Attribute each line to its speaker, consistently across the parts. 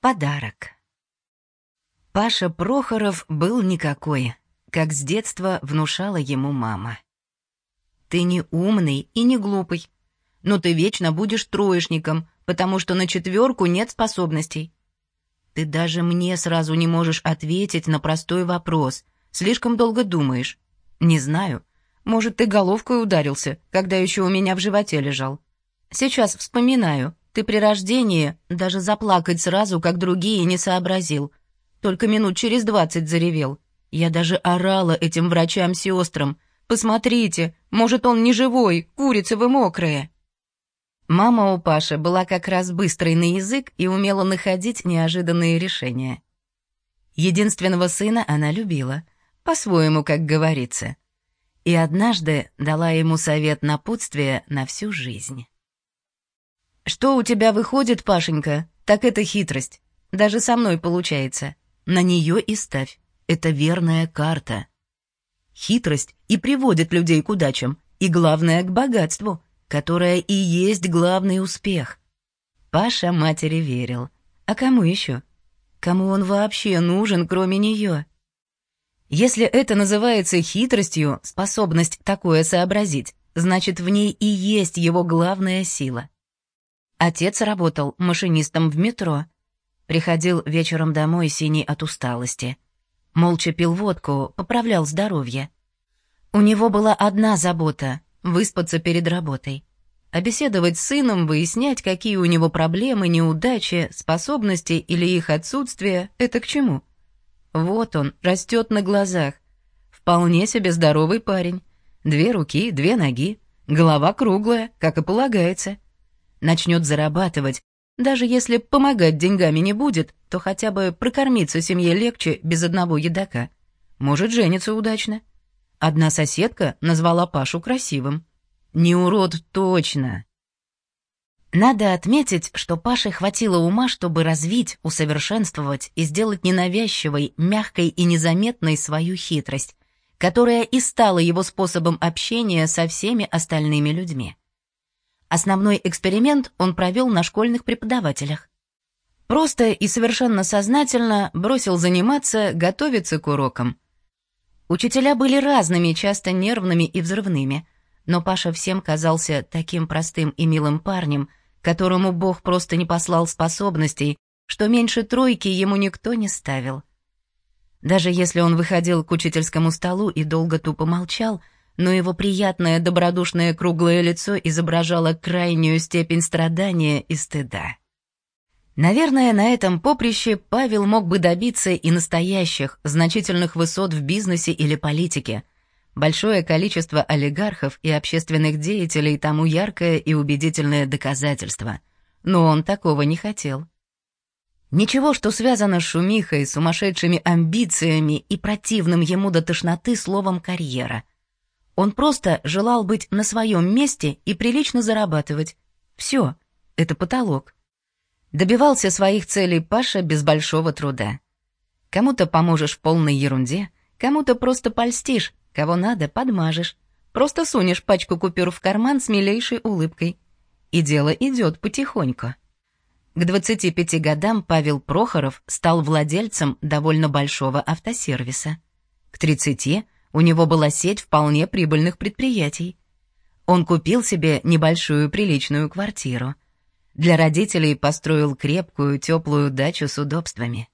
Speaker 1: Подарок. Паша Прохоров был никакой, как с детства внушала ему мама. «Ты не умный и не глупый, но ты вечно будешь троечником, потому что на четверку нет способностей. Ты даже мне сразу не можешь ответить на простой вопрос, слишком долго думаешь. Не знаю, может, ты головкой ударился, когда еще у меня в животе лежал. Сейчас вспоминаю, ты при рождении даже заплакать сразу, как другие, не сообразил. Только минут через двадцать заревел. Я даже орала этим врачам-сестрам. «Посмотрите, может, он не живой, курицы вы мокрые». Мама у Паши была как раз быстрой на язык и умела находить неожиданные решения. Единственного сына она любила, по-своему, как говорится. И однажды дала ему совет напутствия на всю жизнь. «Что у тебя выходит, Пашенька, так это хитрость. Даже со мной получается. На нее и ставь. Это верная карта. Хитрость и приводит людей к удачам, и, главное, к богатству, которое и есть главный успех». Паша матери верил. А кому еще? Кому он вообще нужен, кроме нее? Если это называется хитростью, способность такое сообразить, значит, в ней и есть его главная сила. Отец работал машинистом в метро. Приходил вечером домой синий от усталости. Молча пил водку, поправлял здоровье. У него была одна забота — выспаться перед работой. А беседовать с сыном, выяснять, какие у него проблемы, неудачи, способности или их отсутствие — это к чему? Вот он, растет на глазах. Вполне себе здоровый парень. Две руки, две ноги, голова круглая, как и полагается — начнет зарабатывать, даже если помогать деньгами не будет, то хотя бы прокормиться семье легче без одного едока. Может, жениться удачно. Одна соседка назвала Пашу красивым. Не урод точно. Надо отметить, что Паше хватило ума, чтобы развить, усовершенствовать и сделать ненавязчивой, мягкой и незаметной свою хитрость, которая и стала его способом общения со всеми остальными людьми. Основной эксперимент он провел на школьных преподавателях. Просто и совершенно сознательно бросил заниматься, готовиться к урокам. Учителя были разными, часто нервными и взрывными, но Паша всем казался таким простым и милым парнем, которому Бог просто не послал способностей, что меньше тройки ему никто не ставил. Даже если он выходил к учительскому столу и долго тупо молчал — но его приятное добродушное круглое лицо изображало крайнюю степень страдания и стыда. Наверное, на этом поприще Павел мог бы добиться и настоящих, значительных высот в бизнесе или политике. Большое количество олигархов и общественных деятелей тому яркое и убедительное доказательство. Но он такого не хотел. Ничего, что связано с шумихой, сумасшедшими амбициями и противным ему до тошноты словом «карьера», он просто желал быть на своем месте и прилично зарабатывать. Все, это потолок. Добивался своих целей Паша без большого труда. Кому-то поможешь в полной ерунде, кому-то просто польстишь, кого надо подмажешь. Просто сунешь пачку купюр в карман с милейшей улыбкой. И дело идет потихоньку. К 25 годам Павел Прохоров стал владельцем довольно большого автосервиса. К 30 у него была сеть вполне прибыльных предприятий. Он купил себе небольшую приличную квартиру. Для родителей построил крепкую, теплую дачу с удобствами.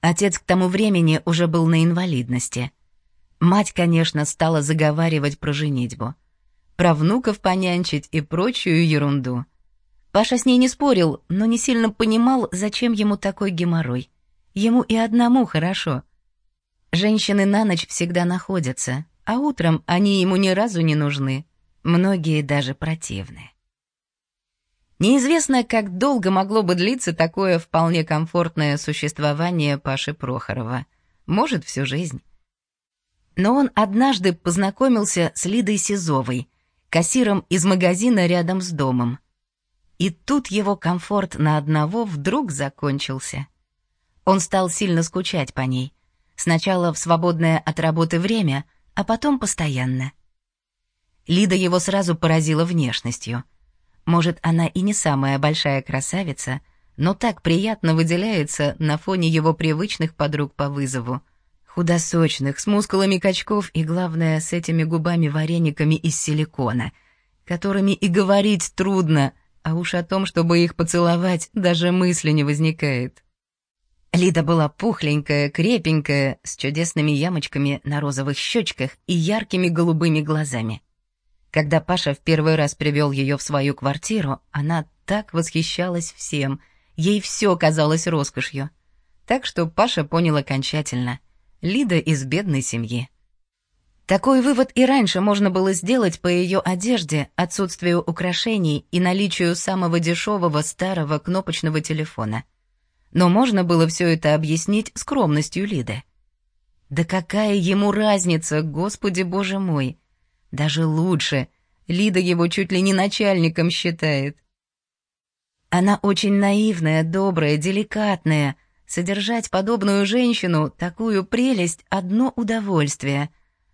Speaker 1: Отец к тому времени уже был на инвалидности. Мать, конечно, стала заговаривать про женитьбу. Про внуков понянчить и прочую ерунду. Паша с ней не спорил, но не сильно понимал, зачем ему такой геморрой. Ему и одному хорошо. Женщины на ночь всегда находятся, а утром они ему ни разу не нужны. Многие даже противны. Неизвестно, как долго могло бы длиться такое вполне комфортное существование Паши Прохорова. Может, всю жизнь. Но он однажды познакомился с Лидой Сизовой, кассиром из магазина рядом с домом. И тут его комфорт на одного вдруг закончился. Он стал сильно скучать по ней, Сначала в свободное от работы время, а потом постоянно. Лида его сразу поразила внешностью. Может, она и не самая большая красавица, но так приятно выделяется на фоне его привычных подруг по вызову. Худосочных, с мускулами качков и, главное, с этими губами-варениками из силикона, которыми и говорить трудно, а уж о том, чтобы их поцеловать, даже мысли не возникает. Лида была пухленькая, крепенькая, с чудесными ямочками на розовых щечках и яркими голубыми глазами. Когда Паша в первый раз привел ее в свою квартиру, она так восхищалась всем, ей все казалось роскошью. Так что Паша понял окончательно. Лида из бедной семьи. Такой вывод и раньше можно было сделать по ее одежде, отсутствию украшений и наличию самого дешевого старого кнопочного телефона. Но можно было все это объяснить скромностью Лиды. Да какая ему разница, господи боже мой! Даже лучше. Лида его чуть ли не начальником считает. Она очень наивная, добрая, деликатная. Содержать подобную женщину, такую прелесть, одно удовольствие.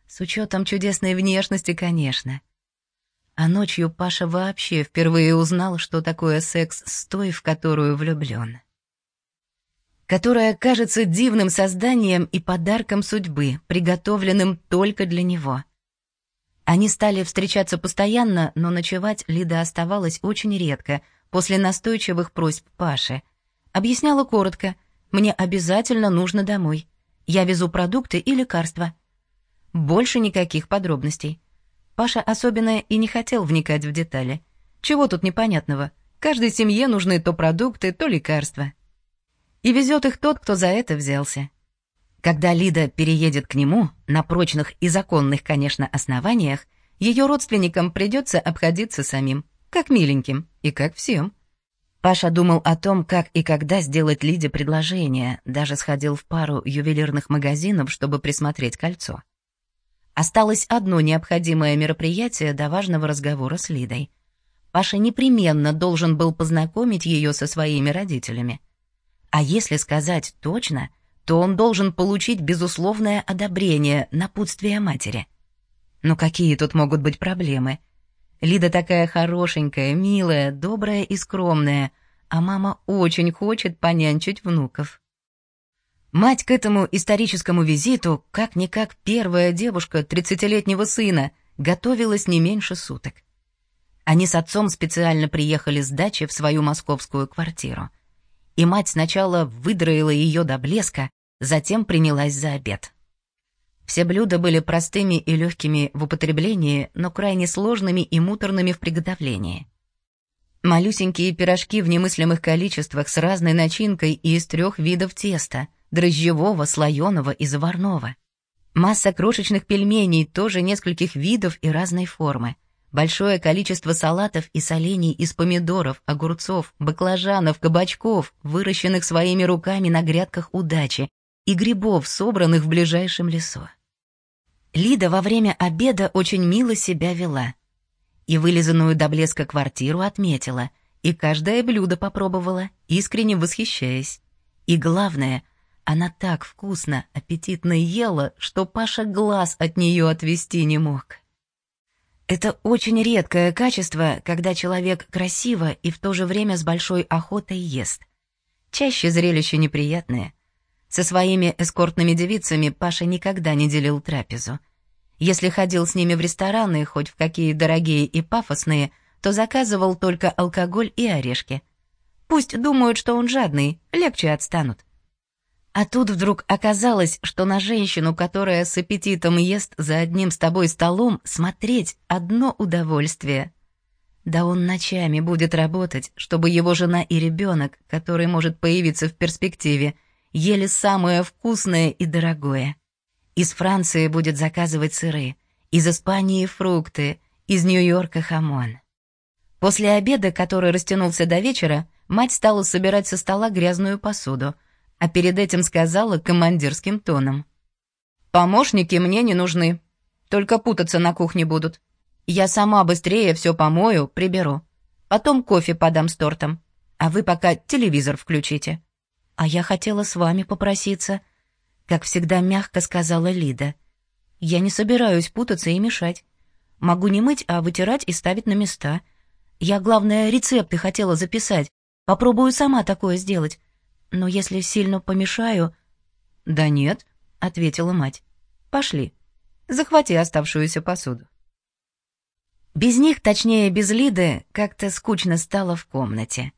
Speaker 1: С учетом чудесной внешности, конечно. А ночью Паша вообще впервые узнал, что такое секс с той, в которую влюблен. Которая кажется дивным созданием и подарком судьбы, приготовленным только для него — они стали встречаться постоянно, но ночевать Лида оставалась очень редко, после настойчивых просьб Паши. Объясняла коротко, «Мне обязательно нужно домой. Я везу продукты и лекарства». Больше никаких подробностей. Паша особенно и не хотел вникать в детали. Чего тут непонятного? Каждой семье нужны то продукты, то лекарства. И везет их тот, кто за это взялся. Когда Лида переедет к нему, на прочных и законных, конечно, основаниях, ее родственникам придется обходиться самим, как миленьким и как всем. Паша думал о том, как и когда сделать Лиде предложение, даже сходил в пару ювелирных магазинов, чтобы присмотреть кольцо. Осталось одно необходимое мероприятие до важного разговора с Лидой. Паша непременно должен был познакомить ее со своими родителями. А если сказать точно — то он должен получить безусловное одобрение, напутствие матери. Но какие тут могут быть проблемы? Лида такая хорошенькая, милая, добрая и скромная, а мама очень хочет понянчить внуков. Мать к этому историческому визиту, как-никак первая девушка тридцатилетнего сына, готовилась не меньше суток. Они с отцом специально приехали с дачи в свою московскую квартиру — и мать сначала выдроила ее до блеска, затем принялась за обед. Все блюда были простыми и легкими в употреблении, но крайне сложными и муторными в приготовлении. Малюсенькие пирожки в немыслимых количествах с разной начинкой и из трех видов теста — дрожжевого, слоеного и заварного. Масса крошечных пельменей, тоже нескольких видов и разной формы — Большое количество салатов и солений из помидоров, огурцов, баклажанов, кабачков, выращенных своими руками на грядках удачи, и грибов, собранных в ближайшем лесу. Лида во время обеда очень мило себя вела. И вылизанную до блеска квартиру отметила, и каждое блюдо попробовала, искренне восхищаясь. И главное, она так вкусно, аппетитно ела, что Паша глаз от нее отвести не мог. Это очень редкое качество, когда человек красиво и в то же время с большой охотой ест. Чаще зрелище неприятное. Со своими эскортными девицами Паша никогда не делил трапезу. Если ходил с ними в рестораны, хоть в какие дорогие и пафосные, то заказывал только алкоголь и орешки. Пусть думают, что он жадный, легче отстанут. А тут вдруг оказалось, что на женщину, которая с аппетитом ест за одним с тобой столом, смотреть одно удовольствие. Да он ночами будет работать, чтобы его жена и ребенок, который может появиться в перспективе, ели самое вкусное и дорогое. Из Франции будет заказывать сыры, из Испании фрукты, из Нью-Йорка хамон. После обеда, который растянулся до вечера, мать стала собирать со стола грязную посуду — а перед этим сказала командирским тоном. «Помощники мне не нужны, только путаться на кухне будут. Я сама быстрее все помою, приберу. Потом кофе подам с тортом, а вы пока телевизор включите». «А я хотела с вами попроситься», — как всегда мягко сказала Лида. «Я не собираюсь путаться и мешать. Могу не мыть, а вытирать и ставить на места. Я, главное, рецепты хотела записать, Попробую сама такое сделать. Но если сильно помешаю...» «Да нет», — ответила мать. «Пошли. Захвати оставшуюся посуду». Без них, точнее, без Лиды, как-то скучно стало в комнате.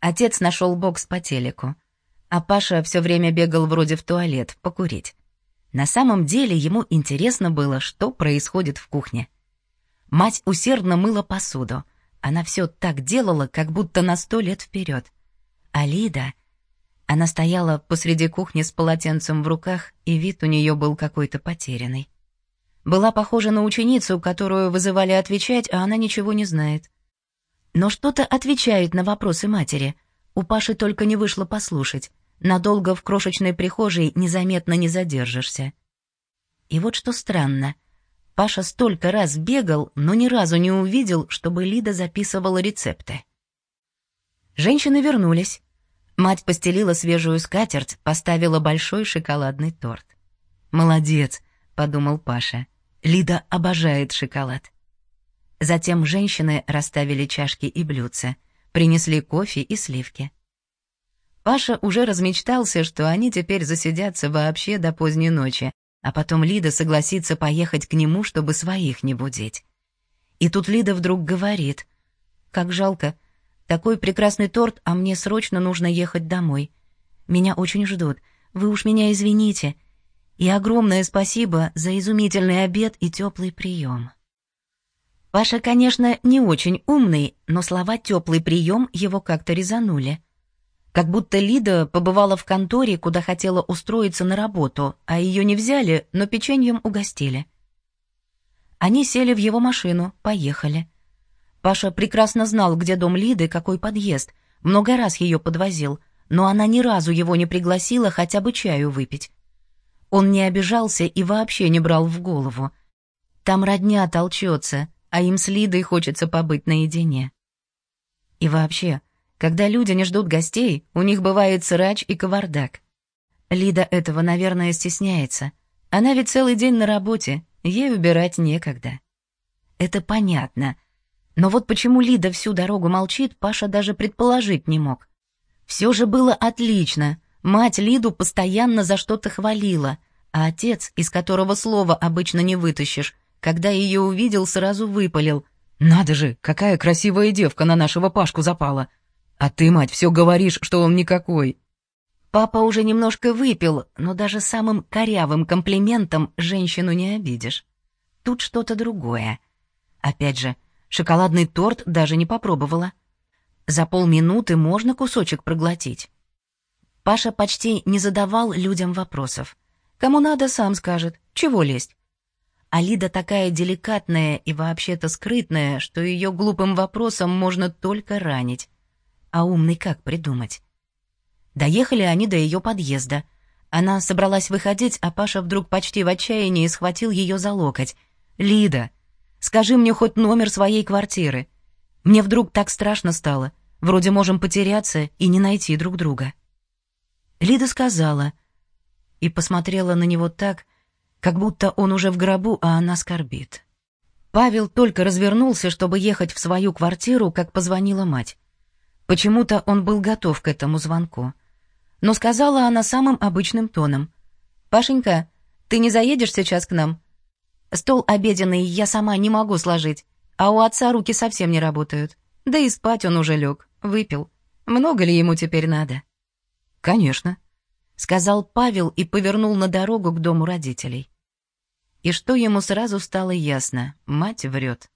Speaker 1: Отец нашел бокс по телеку, а Паша все время бегал вроде в туалет покурить. На самом деле ему интересно было, что происходит в кухне. Мать усердно мыла посуду. Она все так делала, как будто на сто лет вперед. А Лида... Она стояла посреди кухни с полотенцем в руках, и вид у нее был какой-то потерянный. Была похожа на ученицу, которую вызывали отвечать, а она ничего не знает. Но что-то отвечает на вопросы матери. У Паши только не вышло послушать. Надолго в крошечной прихожей незаметно не задержишься. И вот что странно. Паша столько раз бегал, но ни разу не увидел, чтобы Лида записывала рецепты. Женщины вернулись. Мать постелила свежую скатерть, поставила большой шоколадный торт. «Молодец», — подумал Паша. Лида обожает шоколад. Затем женщины расставили чашки и блюдца, принесли кофе и сливки. Паша уже размечтался, что они теперь засидятся вообще до поздней ночи, а потом Лида согласится поехать к нему, чтобы своих не будить. И тут Лида вдруг говорит, «Как жалко, такой прекрасный торт, а мне срочно нужно ехать домой. Меня очень ждут, вы уж меня извините, и огромное спасибо за изумительный обед и теплый прием. Паша, конечно, не очень умный, но слова «теплый прием» его как-то резанули. Как будто Лида побывала в конторе, куда хотела устроиться на работу, а ее не взяли, но печеньем угостили. Они сели в его машину, поехали. Паша прекрасно знал, где дом Лиды, какой подъезд, много раз ее подвозил, но она ни разу его не пригласила хотя бы чаю выпить. Он не обижался и вообще не брал в голову. Там родня толчется, а им с Лидой хочется побыть наедине. И вообще, когда люди не ждут гостей, у них бывает срач и кавардак. Лида этого, наверное, стесняется. Она ведь целый день на работе, ей убирать некогда. Это понятно. Но вот почему Лида всю дорогу молчит, Паша даже предположить не мог. Все же было отлично, Мать Лиду постоянно за что-то хвалила, а отец, из которого слова обычно не вытащишь, когда ее увидел, сразу выпалил. «Надо же, какая красивая девка на нашего Пашку запала! А ты, мать, все говоришь, что он никакой!» Папа уже немножко выпил, но даже самым корявым комплиментом женщину не обидишь. Тут что-то другое. Опять же, шоколадный торт даже не попробовала. За полминуты можно кусочек проглотить. Паша почти не задавал людям вопросов. Кому надо, сам скажет. Чего лезть? А Лида такая деликатная и вообще-то скрытная, что ее глупым вопросом можно только ранить. А умный как придумать? Доехали они до ее подъезда. Она собралась выходить, а Паша вдруг почти в отчаянии схватил ее за локоть. «Лида, скажи мне хоть номер своей квартиры. Мне вдруг так страшно стало. Вроде можем потеряться и не найти друг друга». Лида сказала и посмотрела на него так, как будто он уже в гробу, а она скорбит. Павел только развернулся, чтобы ехать в свою квартиру, как позвонила мать. Почему-то он был готов к этому звонку. Но сказала она самым обычным тоном. «Пашенька, ты не заедешь сейчас к нам? Стол обеденный я сама не могу сложить, а у отца руки совсем не работают. Да и спать он уже лег, выпил. Много ли ему теперь надо?» «Конечно», — сказал Павел и повернул на дорогу к дому родителей. И что ему сразу стало ясно, мать врет.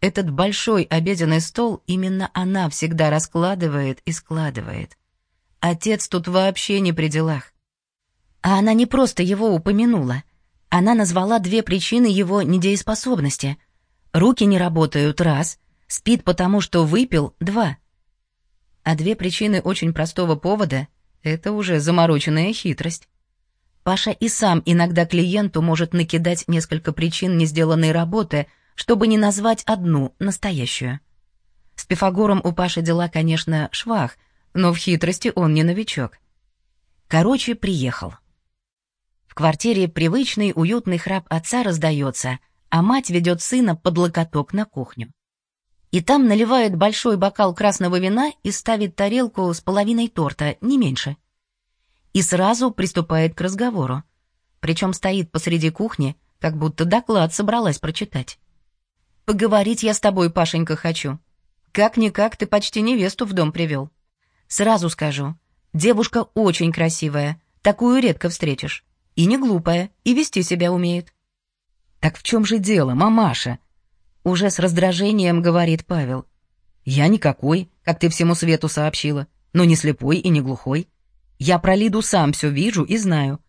Speaker 1: Этот большой обеденный стол именно она всегда раскладывает и складывает. Отец тут вообще не при делах. А она не просто его упомянула. Она назвала две причины его недееспособности. Руки не работают — раз, спит потому, что выпил — два. А две причины очень простого повода это уже замороченная хитрость. Паша и сам иногда клиенту может накидать несколько причин не сделанной работы, чтобы не назвать одну, настоящую. С Пифагором у Паши дела, конечно, швах, но в хитрости он не новичок. Короче, приехал. В квартире привычный уютный храп отца раздается, а мать ведет сына под локоток на кухню. И там наливает большой бокал красного вина и ставит тарелку с половиной торта, не меньше. И сразу приступает к разговору. Причем стоит посреди кухни, как будто доклад собралась прочитать. «Поговорить я с тобой, Пашенька, хочу. Как-никак ты почти невесту в дом привел. Сразу скажу, девушка очень красивая, такую редко встретишь. И не глупая, и вести себя умеет».
Speaker 2: «Так в чем же дело, мамаша?»
Speaker 1: Уже с раздражением говорит Павел.
Speaker 2: «Я никакой, как ты всему свету сообщила, но не слепой и не глухой. Я про Лиду сам все вижу и знаю.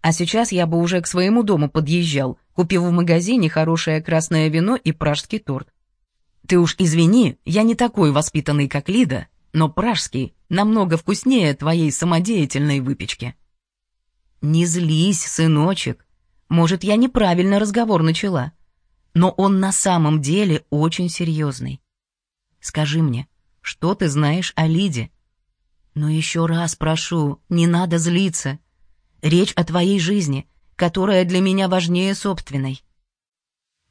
Speaker 2: А сейчас я бы уже к своему дому подъезжал, купив в магазине хорошее красное вино и пражский торт. Ты уж извини, я не такой воспитанный, как Лида, но пражский намного вкуснее твоей самодеятельной выпечки».
Speaker 1: «Не злись, сыночек. Может, я неправильно разговор начала но он на самом деле очень серьезный. Скажи мне, что ты знаешь о Лиде? Но еще раз прошу, не надо злиться. Речь о твоей жизни, которая для меня важнее собственной.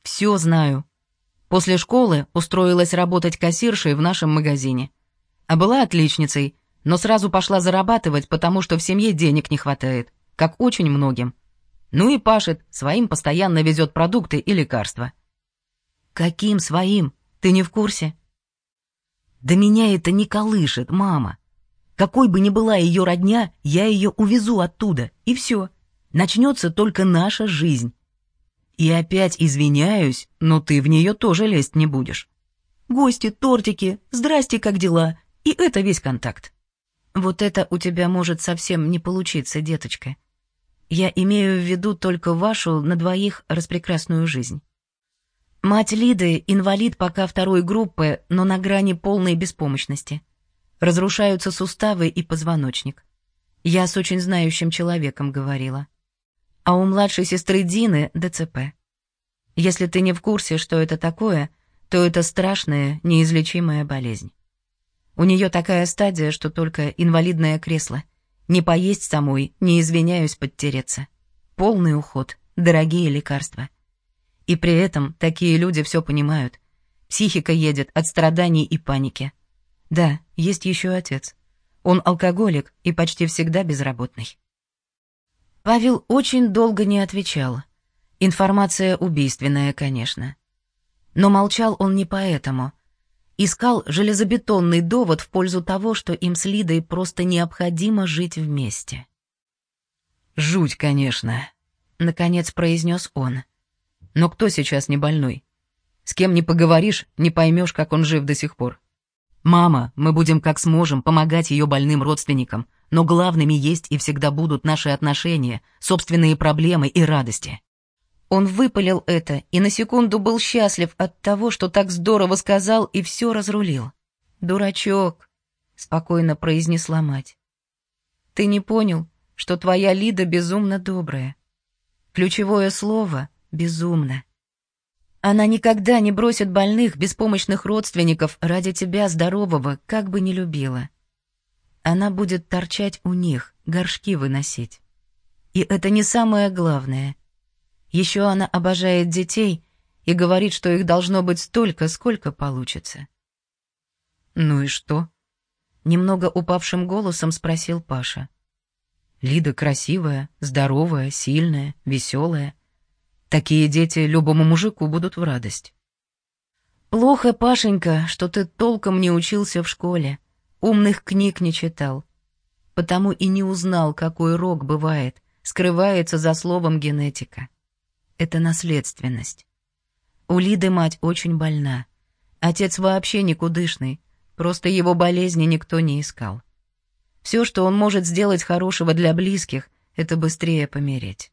Speaker 1: Все знаю. После школы устроилась работать кассиршей в нашем магазине. А была отличницей, но сразу пошла зарабатывать, потому что в семье денег не хватает, как очень многим. Ну и пашет, своим постоянно везет продукты и лекарства. Каким своим? Ты не в курсе? Да меня это не колышет, мама. Какой бы ни была ее родня, я ее увезу оттуда, и все. Начнется только наша жизнь. И опять извиняюсь, но ты в нее тоже лезть не будешь. Гости, тортики, здрасте, как дела, и это весь контакт. Вот это у тебя может совсем не получиться, деточка. Я имею в виду только вашу на двоих распрекрасную жизнь. Мать Лиды — инвалид пока второй группы, но на грани полной беспомощности. Разрушаются суставы и позвоночник. Я с очень знающим человеком говорила. А у младшей сестры Дины — ДЦП. Если ты не в курсе, что это такое, то это страшная, неизлечимая болезнь. У нее такая стадия, что только инвалидное кресло — не поесть самой, не извиняюсь подтереться. Полный уход, дорогие лекарства. И при этом такие люди все понимают. Психика едет от страданий и паники. Да, есть еще отец. Он алкоголик и почти всегда безработный. Павел очень долго не отвечал. Информация убийственная, конечно. Но молчал он не поэтому — искал железобетонный довод в пользу того, что им с Лидой просто необходимо жить вместе.
Speaker 2: «Жуть, конечно», — наконец произнес он. «Но кто сейчас не больной? С кем не поговоришь, не поймешь, как он жив до сих пор. Мама, мы будем как сможем помогать ее больным родственникам, но главными есть и всегда будут наши отношения, собственные проблемы и радости.
Speaker 1: Он выпалил это и на секунду был счастлив от того, что так здорово сказал и все разрулил. «Дурачок», — спокойно произнесла мать. «Ты не понял, что твоя Лида безумно добрая. Ключевое слово — безумно. Она никогда не бросит больных, беспомощных родственников ради тебя здорового, как бы не любила. Она будет торчать у них, горшки выносить. И это не самое главное — еще она обожает детей и говорит, что их должно быть столько, сколько получится.
Speaker 2: «Ну и что?»
Speaker 1: — немного упавшим голосом спросил Паша.
Speaker 2: «Лида красивая, здоровая, сильная, веселая. Такие дети любому мужику будут в радость».
Speaker 1: «Плохо, Пашенька, что ты толком не учился в школе, умных книг не читал, потому и не узнал, какой рок бывает, скрывается за словом генетика это наследственность. У Лиды мать очень больна. Отец вообще никудышный, просто его болезни никто не искал. Все, что он может сделать хорошего для близких, это быстрее помереть.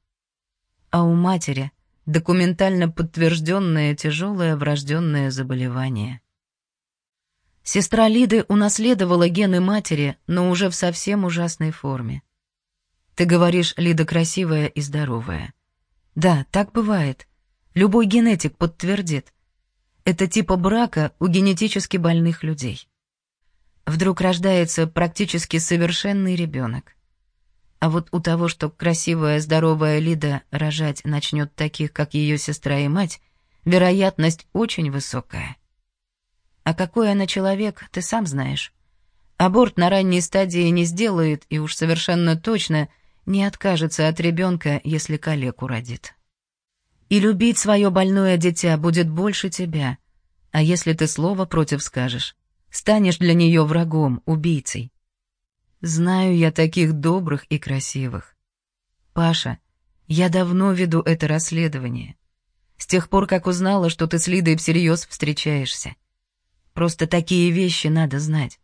Speaker 1: А у матери документально подтвержденное тяжелое врожденное заболевание. Сестра Лиды унаследовала гены матери, но уже в совсем ужасной форме. Ты говоришь, Лида красивая и здоровая. Да, так бывает. Любой генетик подтвердит. Это типа брака у генетически больных людей. Вдруг рождается практически совершенный ребенок. А вот у того, что красивая, здоровая Лида рожать начнет таких, как ее сестра и мать, вероятность очень высокая. А какой она человек, ты сам знаешь. Аборт на ранней стадии не сделает и уж совершенно точно не откажется от ребенка, если калеку родит. И любить свое больное дитя будет больше тебя. А если ты слово против скажешь, станешь для нее врагом, убийцей. Знаю я таких добрых и красивых. Паша, я давно веду это расследование. С тех пор, как узнала, что ты с Лидой всерьез встречаешься. Просто такие вещи надо знать.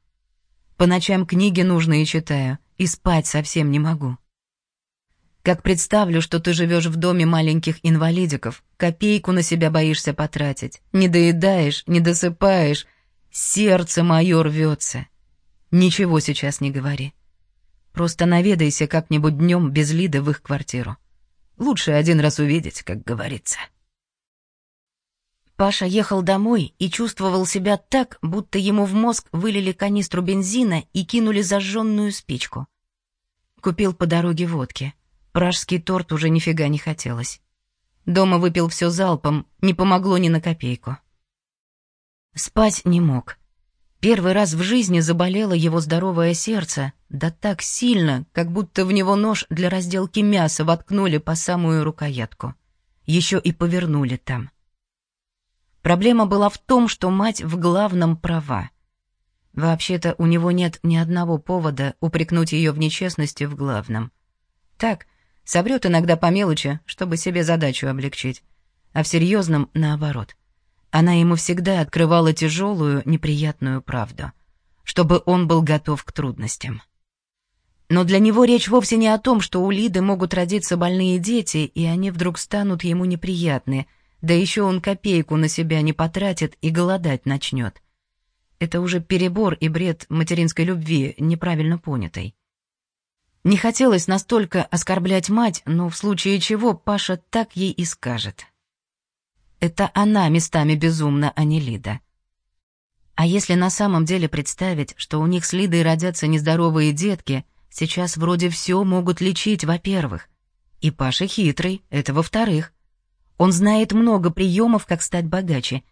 Speaker 1: По ночам книги нужные читаю, и спать совсем не могу. Как представлю, что ты живешь в доме маленьких инвалидиков, копейку на себя боишься потратить, не доедаешь, не досыпаешь, сердце мое рвется. Ничего сейчас не говори. Просто наведайся как-нибудь днем без Лиды в их квартиру. Лучше один раз увидеть, как говорится. Паша ехал домой и чувствовал себя так, будто ему в мозг вылили канистру бензина и кинули зажженную спичку. Купил по дороге водки. Пражский торт уже нифига не хотелось. Дома выпил все залпом, не помогло ни на копейку. Спать не мог. Первый раз в жизни заболело его здоровое сердце, да так сильно, как будто в него нож для разделки мяса воткнули по самую рукоятку. Еще и повернули там. Проблема была в том, что мать в главном права. Вообще-то у него нет ни одного повода упрекнуть ее в нечестности в главном. Так, соврет иногда по мелочи, чтобы себе задачу облегчить. А в серьезном наоборот. Она ему всегда открывала тяжелую, неприятную правду, чтобы он был готов к трудностям. Но для него речь вовсе не о том, что у Лиды могут родиться больные дети, и они вдруг станут ему неприятны — да еще он копейку на себя не потратит и голодать начнет. Это уже перебор и бред материнской любви, неправильно понятой. Не хотелось настолько оскорблять мать, но в случае чего Паша так ей и скажет. Это она местами безумна, а не Лида. А если на самом деле представить, что у них с Лидой родятся нездоровые детки, сейчас вроде все могут лечить, во-первых. И Паша хитрый, это во-вторых. Он знает много приемов, как стать богаче.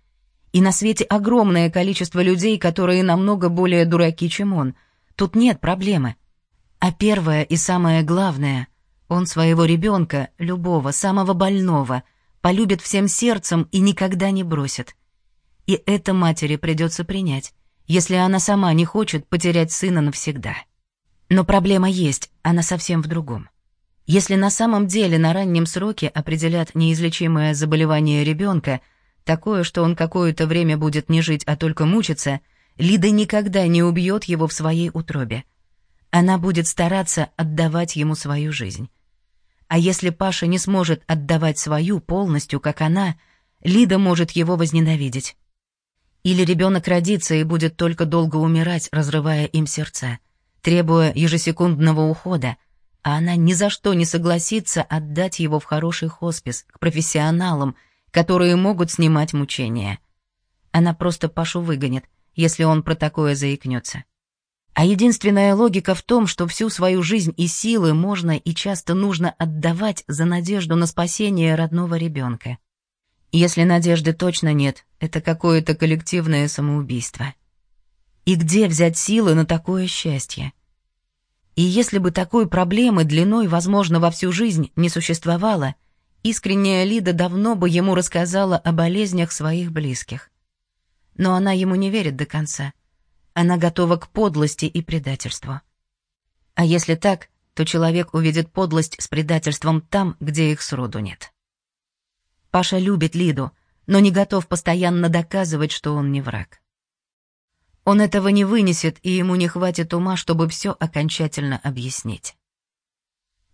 Speaker 1: И на свете огромное количество людей, которые намного более дураки, чем он. Тут нет проблемы. А первое и самое главное, он своего ребенка, любого, самого больного, полюбит всем сердцем и никогда не бросит. И это матери придется принять, если она сама не хочет потерять сына навсегда. Но проблема есть, она совсем в другом. Если на самом деле на раннем сроке определят неизлечимое заболевание ребенка, такое, что он какое-то время будет не жить, а только мучиться, Лида никогда не убьет его в своей утробе. Она будет стараться отдавать ему свою жизнь. А если Паша не сможет отдавать свою полностью, как она, Лида может его возненавидеть. Или ребенок родится и будет только долго умирать, разрывая им сердца, требуя ежесекундного ухода, а она ни за что не согласится отдать его в хороший хоспис к профессионалам, которые могут снимать мучения. Она просто Пашу выгонит, если он про такое заикнется. А единственная логика в том, что всю свою жизнь и силы можно и часто нужно отдавать за надежду на спасение родного ребенка. Если надежды точно нет, это какое-то коллективное самоубийство. И где взять силы на такое счастье? И если бы такой проблемы длиной, возможно, во всю жизнь не существовало, искренняя Лида давно бы ему рассказала о болезнях своих близких. Но она ему не верит до конца. Она готова к подлости и предательству. А если так, то человек увидит подлость с предательством там, где их сроду нет. Паша любит Лиду, но не готов постоянно доказывать, что он не враг. Он этого не вынесет, и ему не хватит ума, чтобы все окончательно объяснить.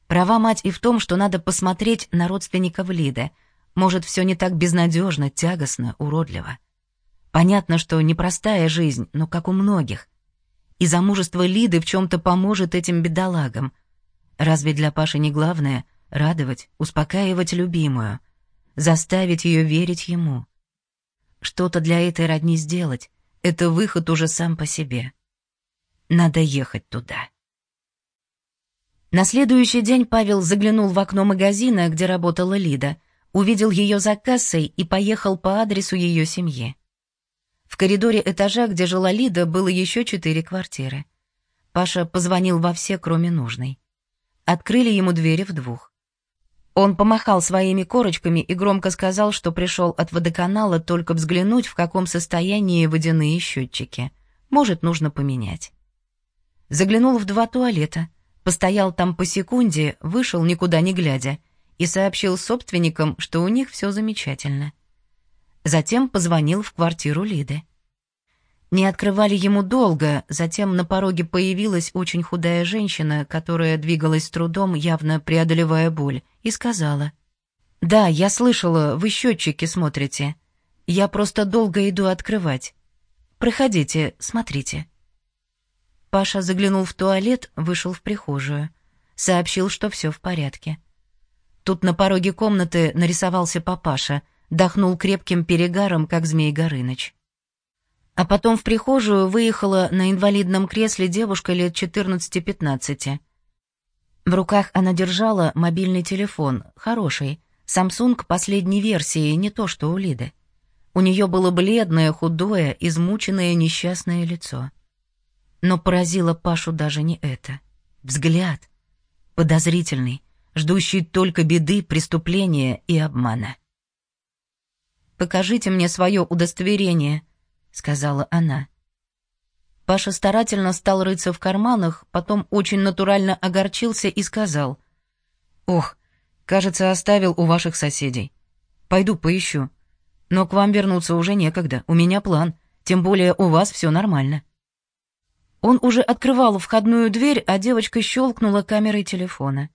Speaker 1: Права мать и в том, что надо посмотреть на родственников Лиды. Может, все не так безнадежно, тягостно, уродливо. Понятно, что непростая жизнь, но как у многих. И замужество Лиды в чем-то поможет этим бедолагам. Разве для Паши не главное — радовать, успокаивать любимую, заставить ее верить ему? Что-то для этой родни сделать, это выход уже сам по себе. Надо ехать туда. На следующий день Павел заглянул в окно магазина, где работала Лида, увидел ее за кассой и поехал по адресу ее семьи. В коридоре этажа, где жила Лида, было еще четыре квартиры. Паша позвонил во все, кроме нужной. Открыли ему двери в двух. Он помахал своими корочками и громко сказал, что пришел от водоканала только взглянуть, в каком состоянии водяные счетчики. Может, нужно поменять. Заглянул в два туалета, постоял там по секунде, вышел никуда не глядя и сообщил собственникам, что у них все замечательно. Затем позвонил в квартиру Лиды. Не открывали ему долго, затем на пороге появилась очень худая женщина, которая двигалась с трудом, явно преодолевая боль, и сказала. «Да, я слышала, вы счетчики смотрите. Я просто долго иду открывать. Проходите, смотрите». Паша заглянул в туалет, вышел в прихожую. Сообщил, что все в порядке. Тут на пороге комнаты нарисовался папаша, дохнул крепким перегаром, как змей Горыныч. А потом в прихожую выехала на инвалидном кресле девушка лет 14-15. В руках она держала мобильный телефон, хороший, Samsung последней версии, не то что у Лиды. У нее было бледное, худое, измученное несчастное лицо. Но поразило Пашу даже не это. Взгляд. Подозрительный, ждущий только беды, преступления и обмана. «Покажите мне свое удостоверение», — сказала она. Паша старательно стал рыться в карманах, потом очень натурально огорчился и сказал. «Ох, кажется, оставил у ваших соседей. Пойду поищу. Но к вам вернуться уже некогда, у меня план, тем более у вас все нормально». Он уже открывал входную дверь, а девочка щелкнула камерой телефона.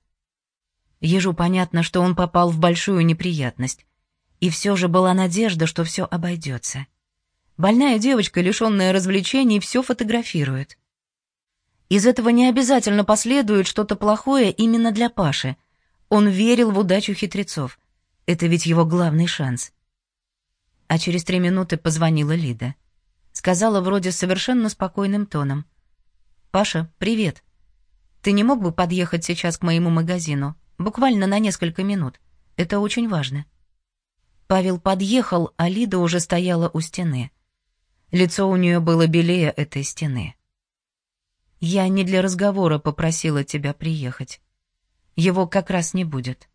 Speaker 1: Ежу понятно, что он попал в большую неприятность. И все же была надежда, что все обойдется. Больная девочка, лишенная развлечений, все фотографирует. Из этого не обязательно последует что-то плохое именно для Паши. Он верил в удачу хитрецов. Это ведь его главный шанс. А через три минуты позвонила Лида. Сказала вроде совершенно спокойным тоном. «Паша, привет. Ты не мог бы подъехать сейчас к моему магазину? Буквально на несколько минут. Это очень важно». Павел подъехал, а Лида уже стояла у стены. Лицо у нее было белее этой стены. «Я не для разговора попросила тебя приехать. Его как раз не будет.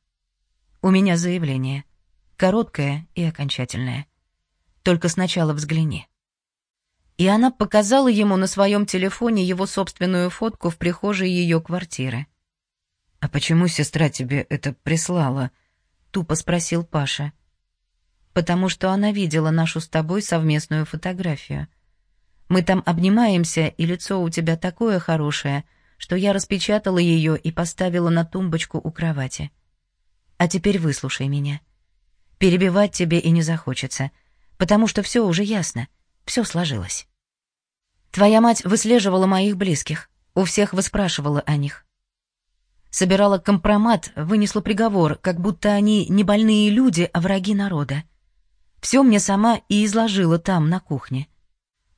Speaker 1: У меня заявление. Короткое и окончательное. Только сначала взгляни» и она показала ему на своем телефоне его собственную фотку в прихожей ее квартиры. «А почему сестра тебе это прислала?» — тупо спросил Паша. «Потому что она видела нашу с тобой совместную фотографию. Мы там обнимаемся, и лицо у тебя такое хорошее, что я распечатала ее и поставила на тумбочку у кровати. А теперь выслушай меня. Перебивать тебе и не захочется, потому что все уже ясно, все сложилось». Твоя мать выслеживала моих близких, у всех выспрашивала о них. Собирала компромат, вынесла приговор, как будто они не больные люди, а враги народа. Все мне сама и изложила там, на кухне.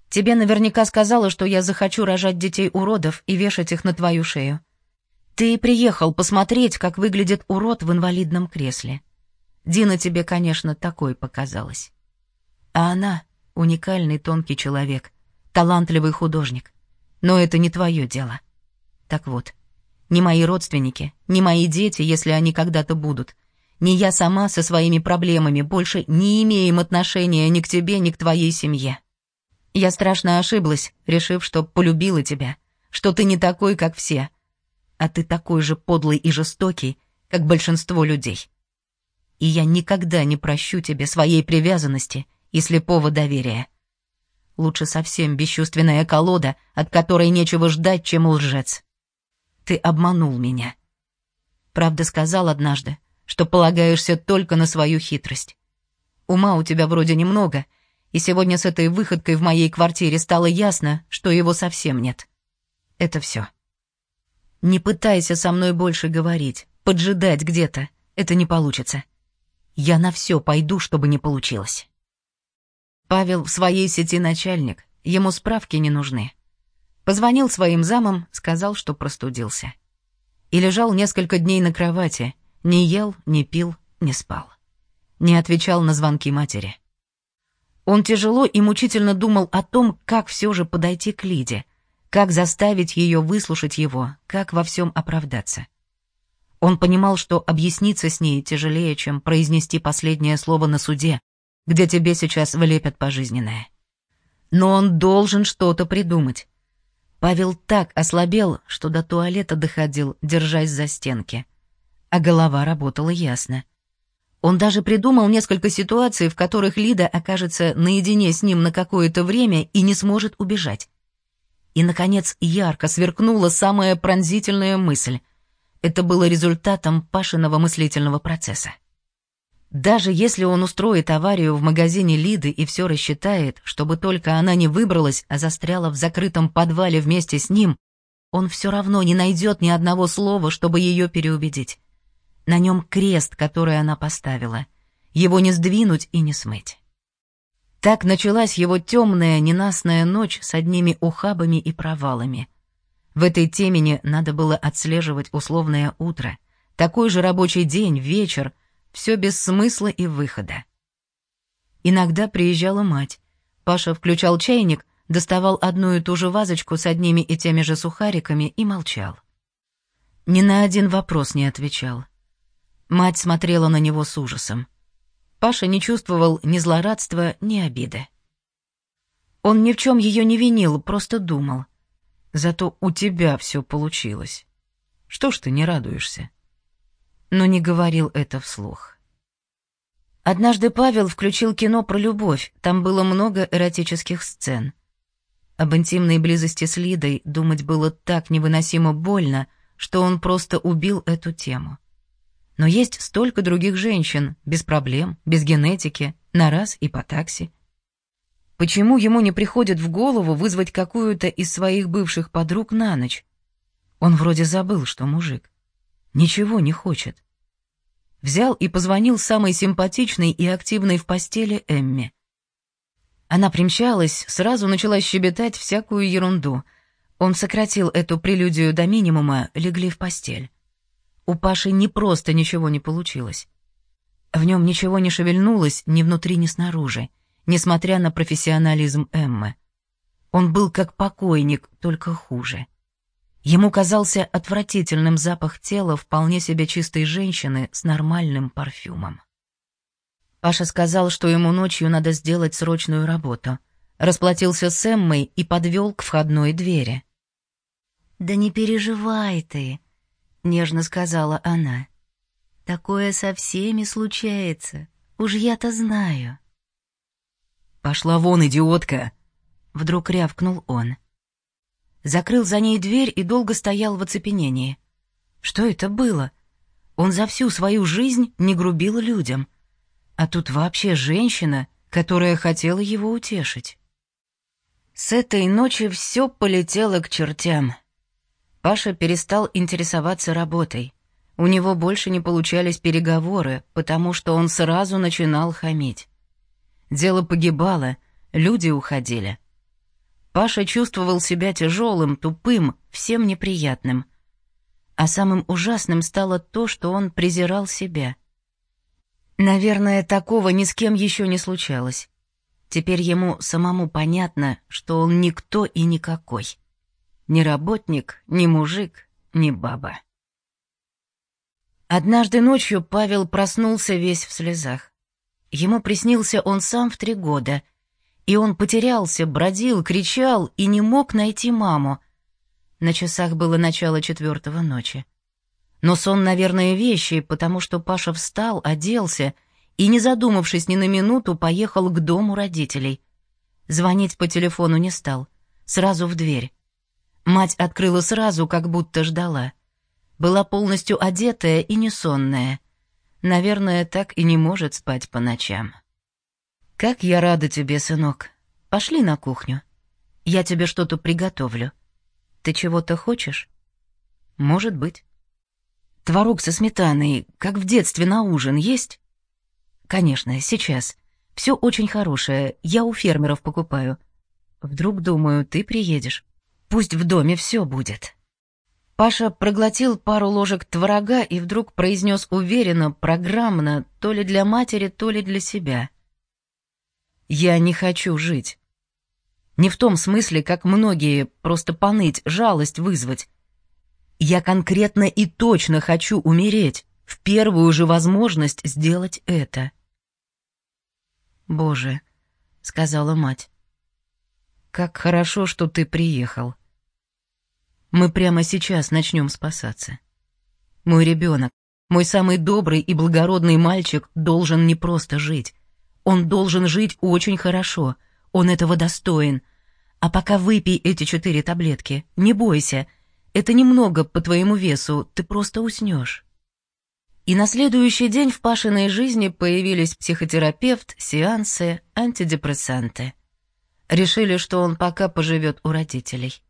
Speaker 1: Тебе наверняка сказала, что я захочу рожать детей-уродов и вешать их на твою шею. Ты приехал посмотреть, как выглядит урод в инвалидном кресле. Дина тебе, конечно, такой показалась. А она — уникальный тонкий человек — талантливый художник. Но это не твое дело. Так вот, ни мои родственники, ни мои дети, если они когда-то будут, ни я сама со своими проблемами больше не имеем отношения ни к тебе, ни к твоей семье. Я страшно ошиблась, решив, что полюбила тебя, что ты не такой, как все, а ты такой же подлый и жестокий, как большинство людей. И я никогда не прощу тебе своей привязанности и слепого доверия. Лучше совсем бесчувственная колода, от которой нечего ждать, чем лжец. Ты обманул меня. Правда сказал однажды, что полагаешься только на свою хитрость. Ума у тебя вроде немного, и сегодня с этой выходкой в моей квартире стало ясно, что его совсем нет. Это все. Не пытайся со мной больше говорить, поджидать где-то. Это не получится. Я на все пойду, чтобы не получилось. Павел в своей сети начальник, ему справки не нужны. Позвонил своим замам, сказал, что простудился. И лежал несколько дней на кровати, не ел, не пил, не спал. Не отвечал на звонки матери. Он тяжело и мучительно думал о том, как все же подойти к Лиде, как заставить ее выслушать его, как во всем оправдаться. Он понимал, что объясниться с ней тяжелее, чем произнести последнее слово на суде, где тебе сейчас влепят пожизненное. Но он должен что-то придумать. Павел так ослабел, что до туалета доходил, держась за стенки. А голова работала ясно. Он даже придумал несколько ситуаций, в которых Лида окажется наедине с ним на какое-то время и не сможет убежать. И, наконец, ярко сверкнула самая пронзительная мысль. Это было результатом Пашиного мыслительного процесса. Даже если он устроит аварию в магазине Лиды и все рассчитает, чтобы только она не выбралась, а застряла в закрытом подвале вместе с ним, он все равно не найдет ни одного слова, чтобы ее переубедить. На нем крест, который она поставила. Его не сдвинуть и не смыть. Так началась его темная, ненастная ночь с одними ухабами и провалами. В этой темени надо было отслеживать условное утро, такой же рабочий день, вечер, все без смысла и выхода. Иногда приезжала мать. Паша включал чайник, доставал одну и ту же вазочку с одними и теми же сухариками и молчал. Ни на один вопрос не отвечал. Мать смотрела на него с ужасом. Паша не чувствовал ни злорадства, ни обиды. Он ни в чем ее не винил, просто думал. Зато у тебя все получилось. Что ж ты не радуешься? но не говорил это вслух. Однажды Павел включил кино про любовь, там было много эротических сцен. Об интимной близости с Лидой думать было так невыносимо больно, что он просто убил эту тему. Но есть столько других женщин, без проблем, без генетики, на раз и по такси. Почему ему не приходит в голову вызвать какую-то из своих бывших подруг на ночь? Он вроде забыл, что мужик. Ничего не хочет. Взял и позвонил самой симпатичной и активной в постели Эмме. Она примчалась, сразу начала щебетать всякую ерунду. Он сократил эту прелюдию до минимума, легли в постель. У Паши не просто ничего не получилось. В нем ничего не шевельнулось ни внутри, ни снаружи, несмотря на профессионализм Эммы. Он был как покойник, только хуже. Ему казался отвратительным запах тела вполне себе чистой женщины с нормальным парфюмом. Паша сказал, что ему ночью надо сделать срочную работу. Расплатился с Эммой и подвел к входной двери. «Да не переживай ты», — нежно сказала она. «Такое со всеми случается. Уж я-то знаю».
Speaker 2: «Пошла вон, идиотка!» — вдруг рявкнул он закрыл за ней дверь и долго стоял в оцепенении. Что это было? Он за всю свою жизнь не грубил людям. А тут вообще женщина, которая хотела его утешить. С этой ночи все полетело к чертям. Паша перестал интересоваться работой. У него больше не получались переговоры, потому что он сразу начинал хамить. Дело погибало, люди уходили. Паша чувствовал себя тяжелым, тупым, всем неприятным. А самым ужасным стало то, что он презирал себя. Наверное, такого ни с кем еще не случалось. Теперь ему самому понятно, что он никто и никакой. Ни работник, ни мужик, ни баба. Однажды ночью Павел проснулся весь в слезах. Ему приснился он сам в три года, и он потерялся, бродил, кричал и не мог найти маму. На часах было начало четвертого ночи. Но сон, наверное, вещи, потому что Паша встал, оделся и, не задумавшись ни на минуту, поехал к дому родителей. Звонить по телефону не стал, сразу в дверь. Мать открыла сразу, как будто ждала. Была полностью одетая и несонная. Наверное, так и не может спать по ночам. «Как я рада тебе, сынок. Пошли на кухню. Я тебе что-то приготовлю. Ты чего-то хочешь?» «Может быть». «Творог со сметаной, как в детстве на ужин, есть?» «Конечно, сейчас. Все очень хорошее. Я у фермеров покупаю. Вдруг, думаю, ты приедешь. Пусть в доме все будет». Паша проглотил пару ложек творога и вдруг произнес уверенно, программно, то ли для матери, то ли для себя — Я не хочу жить. Не в том смысле, как многие, просто поныть, жалость вызвать. Я конкретно и точно хочу умереть, в первую же возможность сделать это. «Боже», — сказала мать, — «как хорошо, что ты приехал. Мы прямо сейчас начнем спасаться. Мой ребенок, мой самый добрый и благородный мальчик должен не просто жить. Он должен жить очень хорошо. Он этого достоин. А пока выпей эти четыре таблетки. Не бойся. Это немного по твоему весу. Ты просто уснешь. И на следующий день в Пашиной жизни появились психотерапевт, сеансы, антидепрессанты. Решили, что он пока поживет у родителей.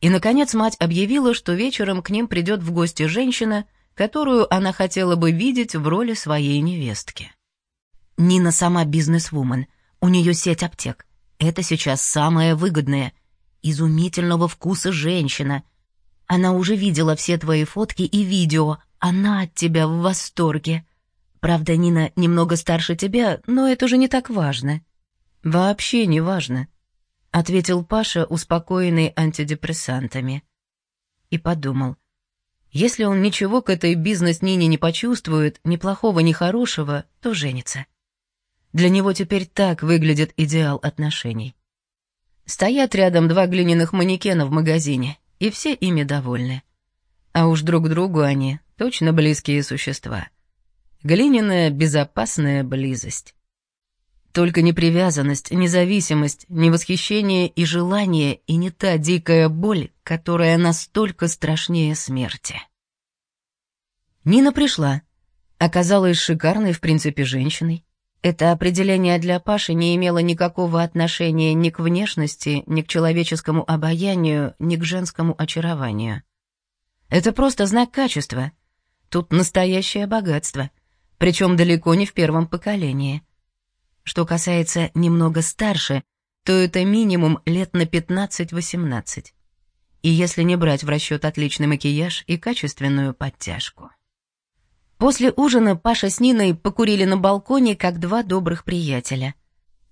Speaker 2: И, наконец, мать объявила, что вечером к ним придет в гости женщина — которую она хотела бы видеть в роли своей невестки. Нина сама бизнес-вумен, у нее сеть аптек. Это сейчас самое выгодное. Изумительного вкуса женщина. Она уже видела все твои фотки и видео, она от тебя в восторге. Правда, Нина немного старше тебя, но это же не так важно. Вообще не важно, ответил Паша, успокоенный антидепрессантами. И подумал, если он ничего к этой бизнес-нине не почувствует, ни плохого, ни хорошего, то женится. Для него теперь так выглядит идеал отношений. Стоят рядом два глиняных манекена в магазине, и все ими довольны. А уж друг другу они точно близкие существа. Глиняная безопасная близость. Только не привязанность, независимость, не восхищение и желание, и не та дикая боль, которая настолько страшнее смерти. Нина пришла. Оказалась шикарной, в принципе, женщиной. Это определение для Паши не имело никакого отношения ни к внешности, ни к человеческому обаянию, ни к женскому очарованию. Это просто знак качества. Тут настоящее богатство, причем далеко не в первом поколении — что касается немного старше, то это минимум лет на 15-18. И если не брать в расчет отличный макияж и качественную подтяжку. После ужина Паша с Ниной покурили на балконе, как два добрых приятеля.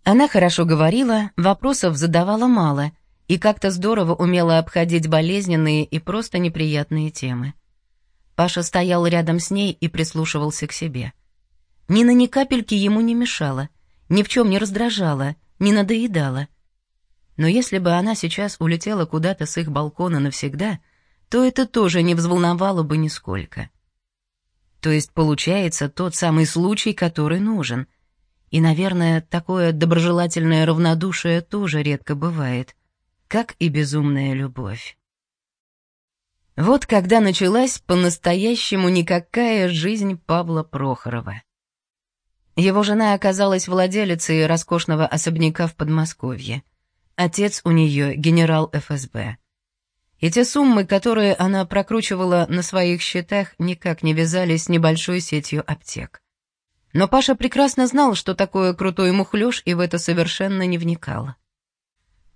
Speaker 2: Она хорошо говорила, вопросов задавала мало и как-то здорово умела обходить болезненные и просто неприятные темы. Паша стоял рядом с ней и прислушивался к себе. Нина ни капельки ему не мешала — ни в чем не раздражала, не надоедала. Но если бы она сейчас улетела куда-то с их балкона навсегда, то это тоже не взволновало бы нисколько. То есть получается тот самый случай, который нужен. И, наверное, такое доброжелательное равнодушие тоже редко бывает, как и безумная любовь. Вот когда началась по-настоящему никакая жизнь Павла Прохорова. Его жена оказалась владелицей роскошного особняка в Подмосковье. Отец у нее генерал ФСБ. И те суммы, которые она прокручивала на своих счетах, никак не вязались с небольшой сетью аптек. Но Паша прекрасно знал, что такое крутой мухлёж, и в это совершенно не вникал.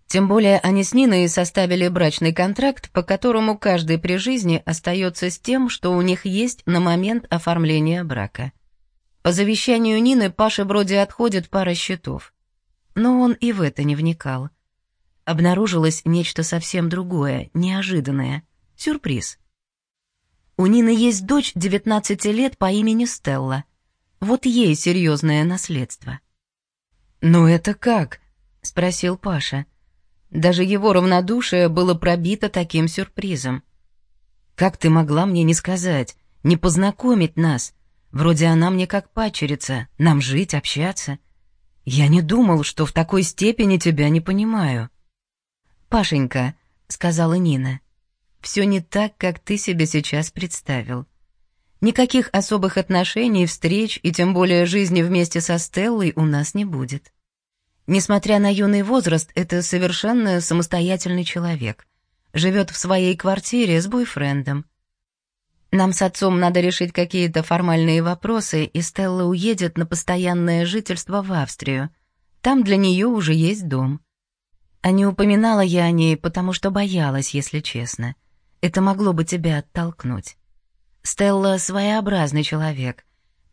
Speaker 2: Тем более они с Ниной составили брачный контракт, по которому каждый при жизни остается с тем, что у них есть на момент оформления брака. По завещанию Нины Паше вроде отходит пара счетов. Но он и в это не вникал. Обнаружилось нечто совсем другое, неожиданное. Сюрприз. У Нины есть дочь 19 лет по имени Стелла. Вот ей серьезное наследство. «Ну это как?» — спросил Паша. Даже его равнодушие было пробито таким сюрпризом. «Как ты могла мне не сказать, не познакомить нас?» Вроде она мне как пачерица, нам жить, общаться. Я не думал, что в такой степени тебя не понимаю. Пашенька, сказала Нина, все не так, как ты себе сейчас представил. Никаких особых отношений, встреч и тем более жизни вместе со Стеллой у нас не будет. Несмотря на юный возраст, это совершенно самостоятельный человек. Живет в своей квартире с бойфрендом. Нам с отцом надо решить какие-то формальные вопросы, и Стелла уедет на постоянное жительство в Австрию. Там для нее уже есть дом. А не упоминала я о ней, потому что боялась, если честно. Это могло бы тебя оттолкнуть. Стелла своеобразный человек.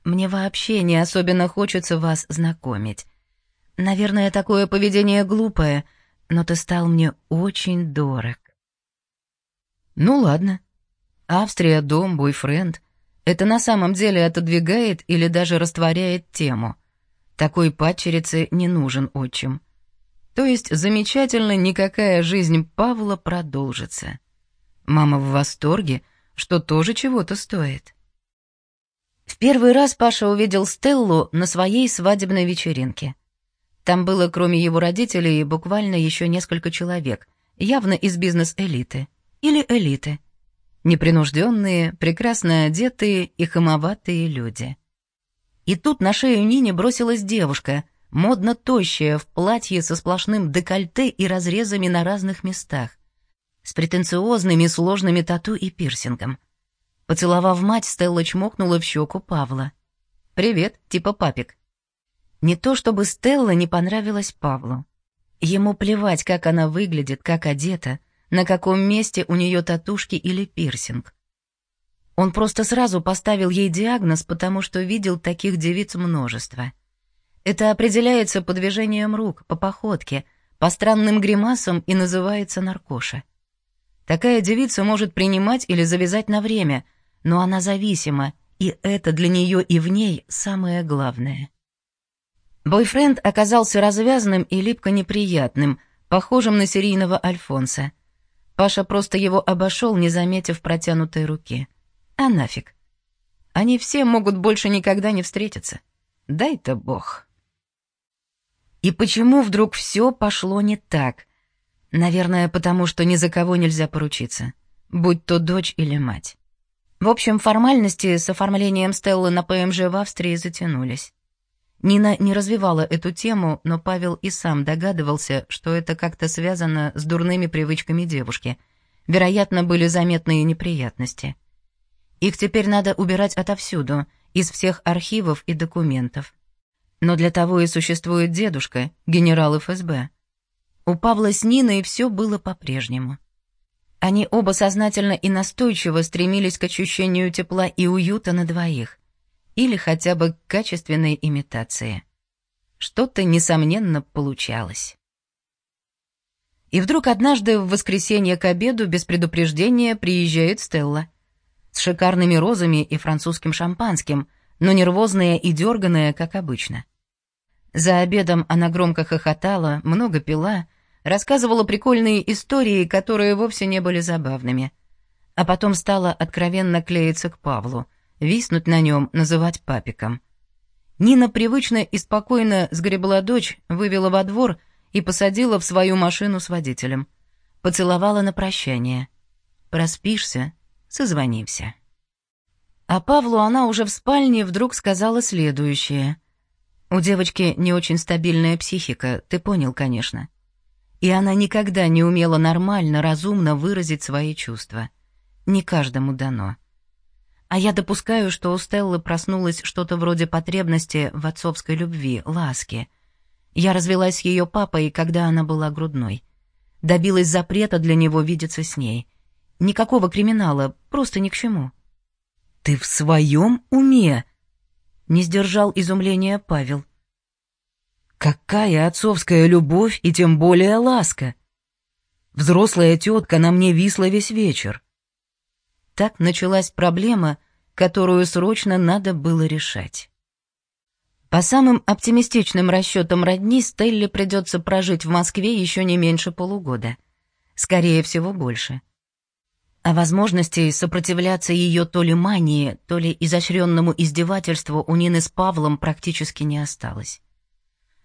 Speaker 2: Мне вообще не особенно хочется вас знакомить.
Speaker 1: Наверное, такое поведение глупое, но ты стал мне очень дорог.
Speaker 2: Ну ладно. Австрия, дом, бойфренд. Это на самом деле отодвигает или даже растворяет тему. Такой падчерице не нужен отчим. То есть замечательно, никакая жизнь Павла продолжится. Мама в восторге, что тоже чего-то стоит.
Speaker 1: В первый раз Паша увидел Стеллу на своей свадебной вечеринке. Там было, кроме его родителей, буквально еще несколько человек, явно из бизнес-элиты. Или элиты. Непринужденные, прекрасно одетые и хамоватые люди. И тут на шею Нине бросилась девушка, модно тощая, в платье со сплошным декольте и разрезами на разных местах, с претенциозными сложными тату и пирсингом. Поцеловав мать, Стелла чмокнула в щеку Павла. «Привет, типа папик». Не то чтобы Стелла не понравилась Павлу. Ему плевать, как она выглядит, как одета, на каком месте у нее татушки или пирсинг. Он просто сразу поставил ей диагноз, потому что видел таких девиц множество. Это определяется по движениям рук, по походке, по странным гримасам и называется наркоша. Такая девица может принимать или завязать на время, но она зависима, и это для нее и в ней самое главное. Бойфренд оказался развязным и липко неприятным, похожим на серийного Альфонса. Паша просто его обошел, не заметив протянутой руки. А нафиг. Они все могут больше никогда не встретиться. Дай-то бог. И почему вдруг все пошло не так? Наверное, потому что ни за кого нельзя поручиться, будь то дочь или мать. В общем, формальности с оформлением Стеллы на ПМЖ в Австрии затянулись. Нина не развивала эту тему, но Павел и сам догадывался, что это как-то связано с дурными привычками девушки. Вероятно, были заметные неприятности. Их теперь надо убирать отовсюду, из всех архивов и документов. Но для того и существует дедушка, генерал ФСБ. У Павла с Ниной все было по-прежнему. Они оба сознательно и настойчиво стремились к ощущению тепла и уюта на двоих или хотя бы качественной имитации. Что-то, несомненно, получалось. И вдруг однажды в воскресенье к обеду без предупреждения приезжает Стелла. С шикарными розами и французским шампанским, но нервозная и дерганая, как обычно. За обедом она громко хохотала, много пила, рассказывала прикольные истории, которые вовсе не были забавными. А потом стала откровенно клеиться к Павлу — виснуть на нем, называть папиком. Нина привычно и спокойно сгребла дочь, вывела во двор и посадила в свою машину с водителем. Поцеловала на прощание. «Проспишься? Созвонимся». А Павлу она уже в спальне вдруг сказала следующее. «У девочки не очень стабильная психика, ты понял, конечно. И она никогда не умела нормально, разумно выразить свои чувства. Не каждому дано». А я допускаю, что у Стеллы проснулось что-то вроде потребности в отцовской любви, ласке. Я развелась с ее папой, когда она была грудной. Добилась запрета для него видеться с ней. Никакого криминала, просто ни к чему. «Ты в своем уме?» — не сдержал изумления Павел. «Какая отцовская любовь и тем более ласка! Взрослая тетка на мне висла весь вечер. Так началась проблема, которую срочно надо было решать. По самым оптимистичным расчетам родни, Стелле придется прожить в Москве еще не меньше полугода. Скорее всего, больше. А возможности сопротивляться ее то ли мании, то ли изощренному издевательству у Нины с Павлом практически не осталось.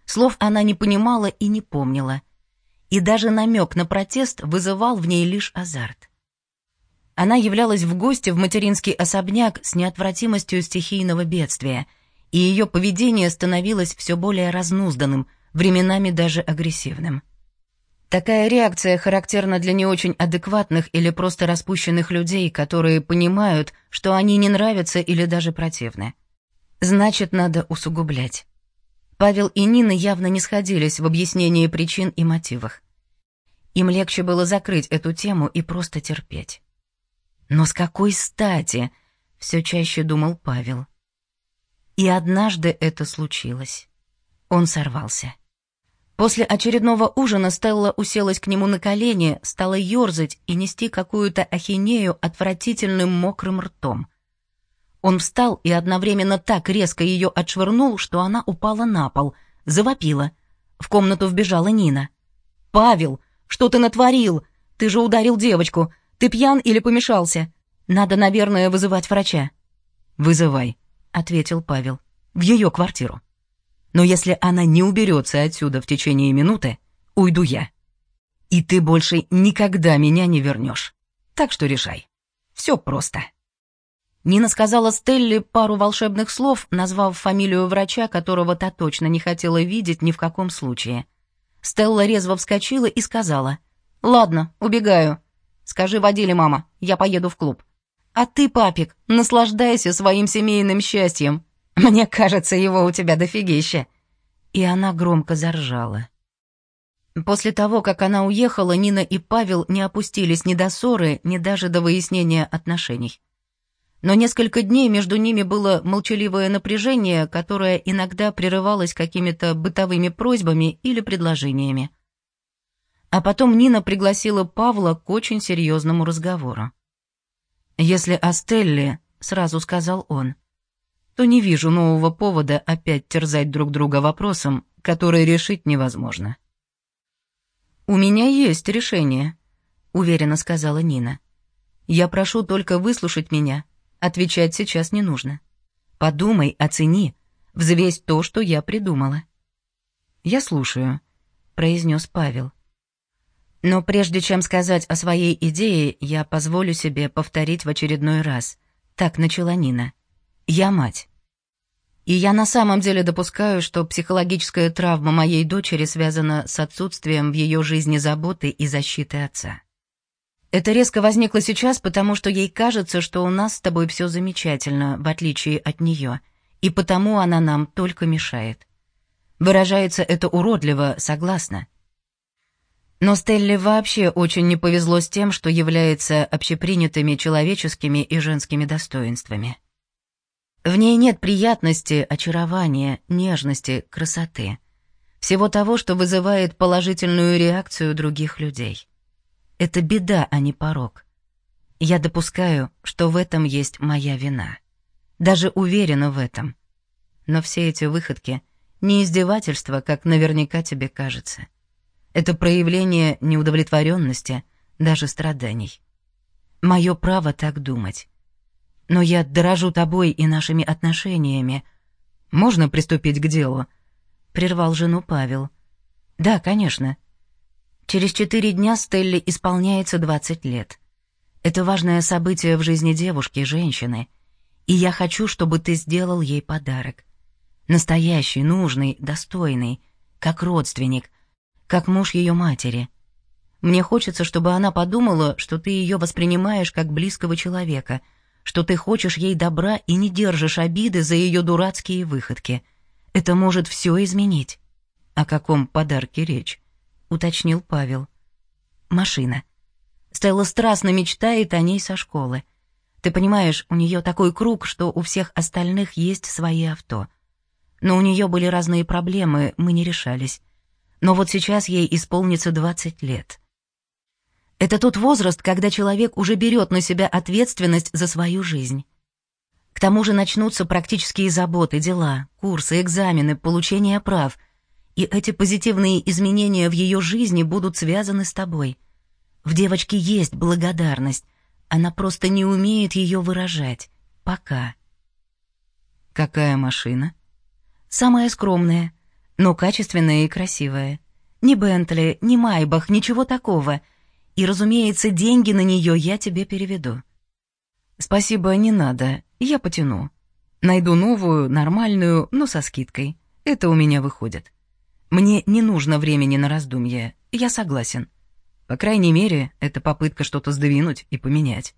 Speaker 1: Слов она не понимала и не помнила. И даже намек на протест вызывал в ней лишь азарт. Она являлась в гости в материнский особняк с неотвратимостью стихийного бедствия, и ее поведение становилось все более разнузданным, временами даже агрессивным. Такая реакция характерна для не очень адекватных или просто распущенных людей, которые понимают, что они не нравятся или даже противны. Значит, надо усугублять. Павел и Нина явно не сходились в объяснении причин и мотивах. Им легче было закрыть эту тему и просто терпеть. Но с какой стати? Все чаще думал Павел. И однажды это случилось. Он сорвался. После очередного ужина Стелла уселась к нему на колени, стала ёрзать и нести какую-то ахинею отвратительным мокрым ртом. Он встал и одновременно так резко ее отшвырнул, что она упала на пол, завопила. В комнату вбежала Нина. «Павел, что ты натворил? Ты же ударил девочку. Ты пьян или помешался? Надо, наверное, вызывать врача».
Speaker 2: «Вызывай», — ответил Павел. «В ее квартиру». Но если она не уберется отсюда в течение минуты, уйду я. И ты больше никогда меня не вернешь. Так что решай. Все просто.
Speaker 1: Нина сказала Стелле пару волшебных слов, назвав фамилию врача, которого та точно не хотела видеть ни в каком случае. Стелла резво вскочила и сказала, «Ладно, убегаю. Скажи водиле, мама, я поеду в клуб. А ты, папик, наслаждайся своим семейным счастьем. Мне кажется, его у тебя дофигища». И она громко заржала. После того, как она уехала, Нина и Павел не опустились ни до ссоры, ни даже до выяснения отношений. Но несколько дней между ними было молчаливое напряжение, которое иногда прерывалось какими-то бытовыми просьбами или предложениями. А потом Нина пригласила Павла к очень серьезному разговору. «Если о Стелле», — сразу сказал он, то не вижу нового повода опять терзать друг друга вопросом, который решить невозможно. «У меня есть решение», — уверенно сказала Нина. «Я прошу только выслушать меня. Отвечать сейчас не нужно. Подумай, оцени, взвесь то, что я придумала». «Я слушаю», — произнес Павел. «Но прежде чем сказать о своей идее, я позволю себе повторить в очередной раз. Так начала Нина. Я мать. И я на самом деле допускаю, что психологическая травма моей дочери связана с отсутствием в ее жизни заботы и защиты отца. Это резко возникло сейчас, потому что ей кажется, что у нас с тобой все замечательно, в отличие от нее, и потому она нам только мешает. Выражается это уродливо, согласна. Но Стелле вообще очень не повезло с тем, что является общепринятыми человеческими и женскими достоинствами. В ней нет приятности, очарования, нежности, красоты. Всего того, что вызывает положительную реакцию других людей. Это беда, а не порог. Я допускаю, что в этом есть моя вина. Даже уверена в этом. Но все эти выходки — не издевательство, как наверняка тебе кажется. Это проявление неудовлетворенности, даже страданий. Мое право так думать. Но я дорожу тобой и нашими отношениями. Можно приступить к делу?» — прервал жену Павел. «Да, конечно. Через четыре дня Стелле исполняется двадцать лет. Это важное событие в жизни девушки, женщины. И я хочу, чтобы ты сделал ей подарок. Настоящий, нужный, достойный, как родственник, как муж ее матери. Мне хочется, чтобы она подумала, что ты ее воспринимаешь как близкого человека — что ты хочешь ей добра и не держишь обиды за ее дурацкие выходки. Это может все изменить. О каком подарке речь? уточнил Павел. Машина. Стелла страстно мечтает о ней со школы. Ты понимаешь, у нее такой круг, что у всех остальных есть свои авто. Но у нее были разные проблемы, мы не решались. Но вот сейчас ей исполнится 20 лет. Это тот возраст, когда человек уже берет на себя ответственность за свою жизнь. К тому же начнутся практические заботы, дела, курсы, экзамены, получение прав. И эти позитивные изменения в ее жизни будут связаны с тобой. В девочке есть благодарность, она просто не умеет ее выражать. Пока. Какая машина? Самая скромная, но качественная и красивая. Ни Бентли, ни Майбах, ничего такого — и, разумеется, деньги на нее я тебе переведу. Спасибо, не надо, я потяну. Найду новую, нормальную, но со скидкой. Это у меня выходит. Мне не нужно времени на раздумья, я согласен. По крайней мере, это попытка что-то сдвинуть и поменять.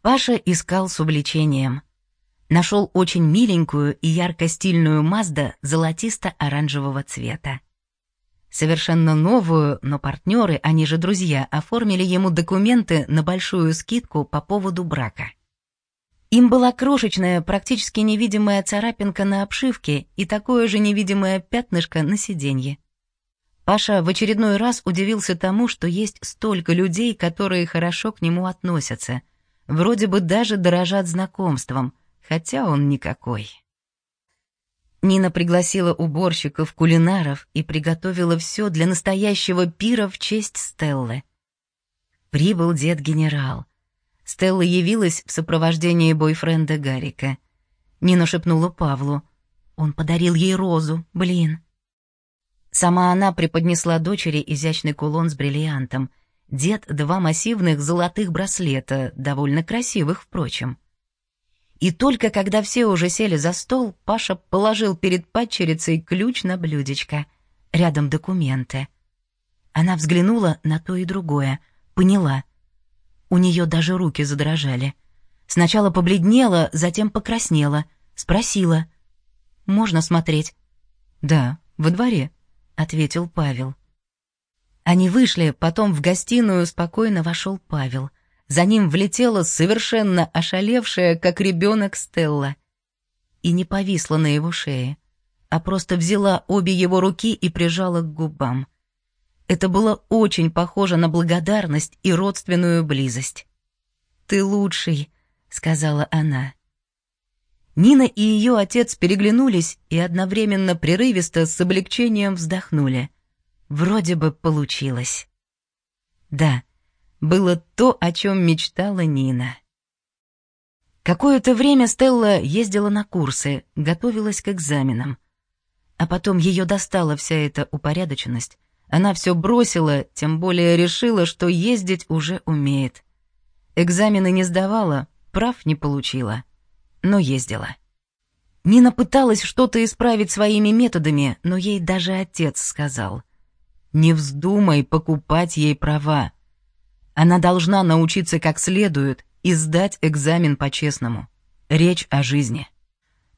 Speaker 1: Паша искал с увлечением. Нашел очень миленькую и ярко-стильную Мазда золотисто-оранжевого цвета. Совершенно новую, но партнеры, они же друзья, оформили ему документы на большую скидку по поводу брака. Им была крошечная, практически невидимая царапинка на обшивке и такое же невидимое пятнышко на сиденье. Паша в очередной раз удивился тому, что есть столько людей, которые хорошо к нему относятся. Вроде бы даже дорожат знакомством, хотя он никакой. Нина пригласила уборщиков, кулинаров и приготовила все для настоящего пира в честь Стеллы. Прибыл дед-генерал. Стелла явилась в сопровождении бойфренда Гарика. Нина шепнула Павлу. Он подарил ей розу, блин. Сама она преподнесла дочери изящный кулон с бриллиантом. Дед — два массивных золотых браслета, довольно красивых, впрочем. И только когда все уже сели за стол, Паша положил перед падчерицей ключ на блюдечко. Рядом документы. Она взглянула на то и другое, поняла. У нее даже руки задрожали. Сначала побледнела, затем покраснела. Спросила. «Можно смотреть?» «Да, во дворе», — ответил Павел. Они вышли, потом в гостиную спокойно вошел Павел — за ним влетела совершенно ошалевшая, как ребенок Стелла. И не повисла на его шее, а просто взяла обе его руки и прижала к губам. Это было очень похоже на благодарность и родственную близость. «Ты лучший», — сказала она. Нина и ее отец переглянулись и одновременно прерывисто с облегчением вздохнули. Вроде бы получилось. Да, было то, о чем мечтала Нина. Какое-то время Стелла ездила на курсы, готовилась к экзаменам. А потом ее достала вся эта упорядоченность. Она все бросила, тем более решила, что ездить уже умеет. Экзамены не сдавала, прав не получила, но ездила. Нина пыталась что-то исправить своими методами, но ей даже отец сказал. «Не вздумай покупать ей права, она должна научиться как следует и сдать экзамен по-честному. Речь о жизни.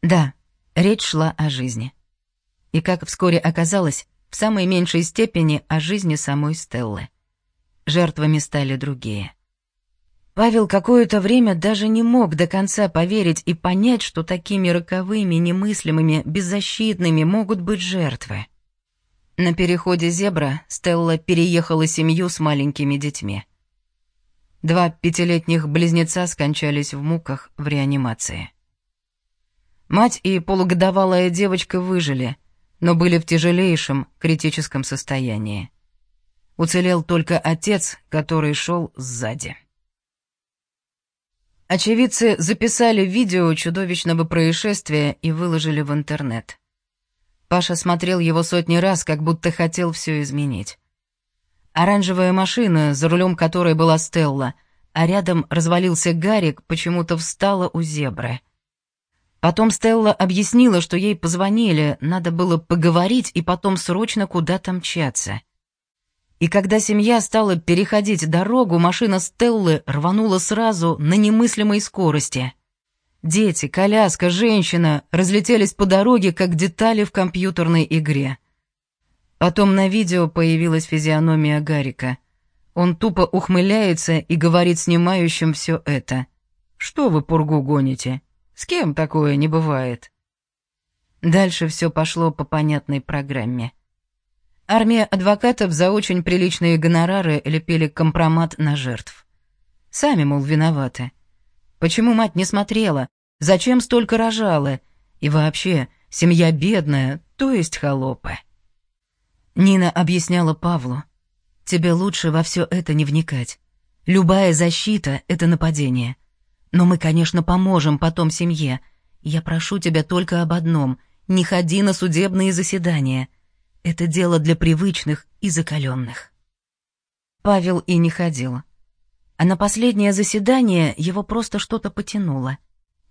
Speaker 1: Да, речь шла о жизни. И как вскоре оказалось, в самой меньшей степени о жизни самой Стеллы. Жертвами стали другие. Павел какое-то время даже не мог до конца поверить и понять, что такими роковыми, немыслимыми, беззащитными могут быть жертвы. На переходе зебра Стелла переехала семью с маленькими детьми. Два пятилетних близнеца скончались в муках в реанимации. Мать и полугодовалая девочка выжили, но были в тяжелейшем критическом состоянии. Уцелел только отец, который шел сзади. Очевидцы записали видео чудовищного происшествия и выложили в интернет. Паша смотрел его сотни раз, как будто хотел все изменить. Оранжевая машина, за рулем которой была Стелла, а рядом развалился Гарик, почему-то встала у зебры. Потом Стелла объяснила, что ей позвонили, надо было поговорить и потом срочно куда-то мчаться. И когда семья стала переходить дорогу, машина Стеллы рванула сразу на немыслимой скорости. Дети, коляска, женщина разлетелись по дороге, как детали в компьютерной игре. Потом на видео появилась физиономия Гарика. Он тупо ухмыляется и говорит снимающим все это. «Что вы пургу гоните? С кем такое не бывает?» Дальше все пошло по понятной программе. Армия адвокатов за очень приличные гонорары лепили компромат на жертв. Сами, мол, виноваты. Почему мать не смотрела? Зачем столько рожала? И вообще, семья бедная, то есть холопы. Нина объясняла Павлу. «Тебе лучше во все это не вникать. Любая защита — это нападение. Но мы, конечно, поможем потом семье. Я прошу тебя только об одном — не ходи на судебные заседания. Это дело для привычных и закаленных». Павел и не ходил. А на последнее заседание его просто что-то потянуло.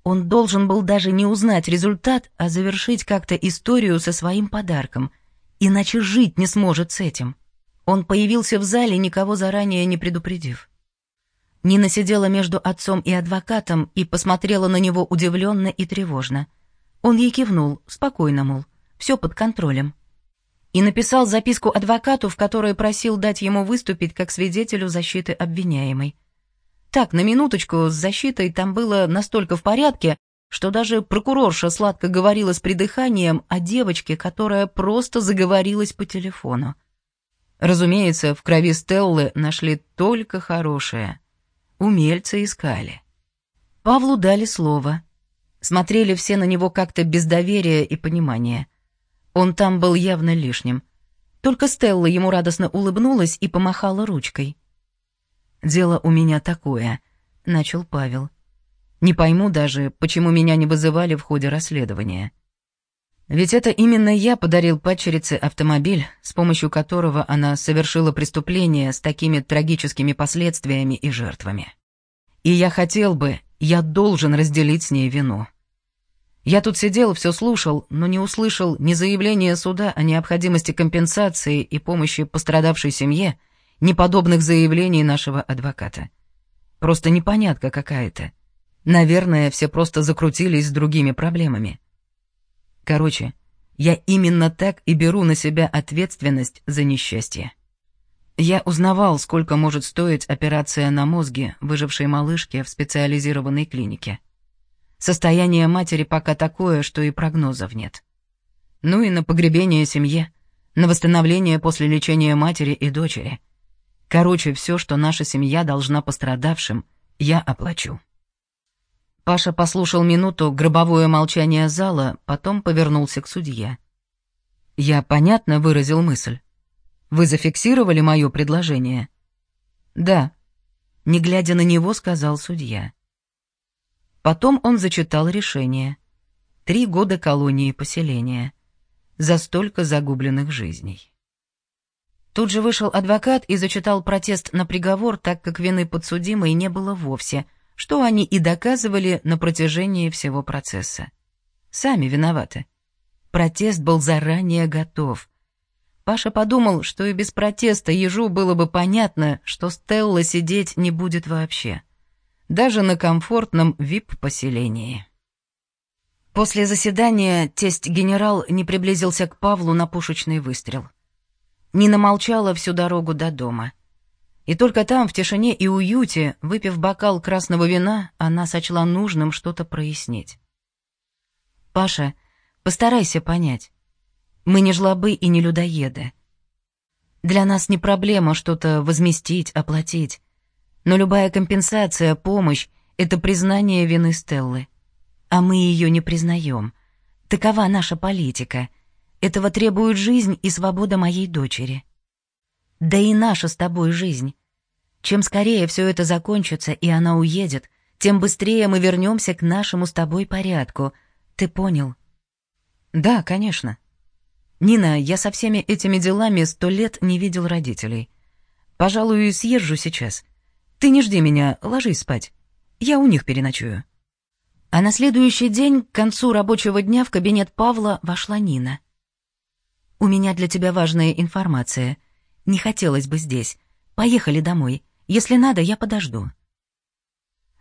Speaker 1: Он должен был даже не узнать результат, а завершить как-то историю со своим подарком — иначе жить не сможет с этим. Он появился в зале, никого заранее не предупредив. Нина сидела между отцом и адвокатом и посмотрела на него удивленно и тревожно. Он ей кивнул, спокойно, мол, все под контролем. И написал записку адвокату, в которой просил дать ему выступить как свидетелю защиты обвиняемой. Так, на минуточку, с защитой там было настолько в порядке, что даже прокурорша сладко говорила с придыханием о девочке, которая просто заговорилась по телефону.
Speaker 2: Разумеется, в крови Стеллы нашли только хорошее. Умельцы искали. Павлу дали слово. Смотрели все на него как-то без доверия и понимания. Он там был явно лишним. Только Стелла ему радостно улыбнулась и помахала ручкой. «Дело у меня такое», — начал Павел. «Не пойму даже, почему меня не вызывали в ходе расследования. Ведь это именно я подарил падчерице автомобиль, с помощью которого она совершила преступление с такими трагическими последствиями и жертвами. И я хотел бы, я должен разделить с ней вину. Я тут сидел, все слушал, но не услышал ни заявления суда о необходимости компенсации и помощи пострадавшей семье, ни подобных заявлений нашего адвоката. Просто непонятка какая-то. Наверное, все просто закрутились с другими проблемами. Короче, я именно так и беру на себя ответственность за несчастье. Я узнавал, сколько может стоить операция на мозге выжившей малышки в специализированной клинике. Состояние матери пока такое, что и прогнозов нет. Ну и на погребение семье, на восстановление после лечения матери и дочери. Короче, все, что наша семья должна пострадавшим, я оплачу. Паша послушал минуту гробовое молчание зала, потом повернулся к судье. «Я понятно выразил мысль. Вы зафиксировали мое предложение?» «Да», — не глядя на него, сказал судья. Потом он зачитал решение. Три года колонии поселения. За столько загубленных жизней. Тут же вышел адвокат и зачитал протест на приговор, так как вины подсудимой не было вовсе — что они и доказывали на протяжении всего процесса. Сами виноваты. Протест был заранее готов. Паша подумал, что и без протеста ежу было бы понятно, что Стелла сидеть не будет вообще. Даже на комфортном вип-поселении. После заседания тесть-генерал не приблизился к Павлу на пушечный выстрел. Нина молчала всю дорогу до дома — и только там, в тишине и уюте, выпив бокал красного вина, она сочла нужным что-то прояснить. «Паша, постарайся понять. Мы не жлобы и не людоеды. Для нас не проблема что-то возместить, оплатить. Но любая компенсация, помощь — это признание вины Стеллы. А мы ее не признаем. Такова наша политика. Этого требует жизнь и свобода моей дочери» да и наша с тобой жизнь. Чем скорее все это закончится, и она уедет, тем быстрее мы вернемся к нашему с тобой порядку. Ты понял? Да, конечно. Нина, я со всеми этими делами сто лет не видел родителей. Пожалуй, съезжу сейчас. Ты не жди меня, ложись спать. Я у них переночую. А на следующий день, к концу рабочего дня, в кабинет Павла вошла Нина. «У меня для тебя важная информация», не хотелось бы здесь. Поехали домой. Если надо, я подожду».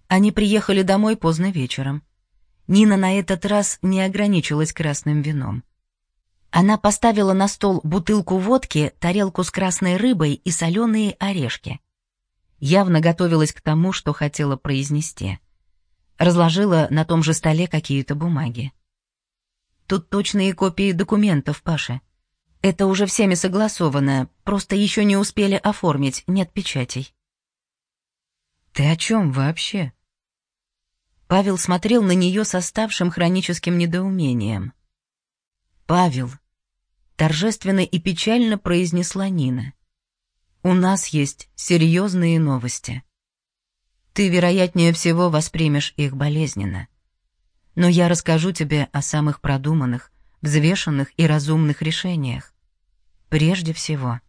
Speaker 2: Они приехали домой поздно вечером. Нина на этот раз не ограничилась красным вином. Она поставила на стол бутылку водки, тарелку с красной рыбой и соленые орешки. Явно готовилась к тому, что хотела произнести. Разложила на том же столе какие-то бумаги. «Тут точные копии документов, Паша», это уже всеми согласовано, просто еще не успели оформить, нет печатей. Ты о чем вообще? Павел смотрел на нее с оставшим хроническим недоумением. Павел, торжественно и печально произнесла Нина. У нас есть серьезные новости. Ты, вероятнее всего, воспримешь их болезненно. Но я расскажу тебе о самых продуманных, взвешенных и разумных решениях. Прежде всего,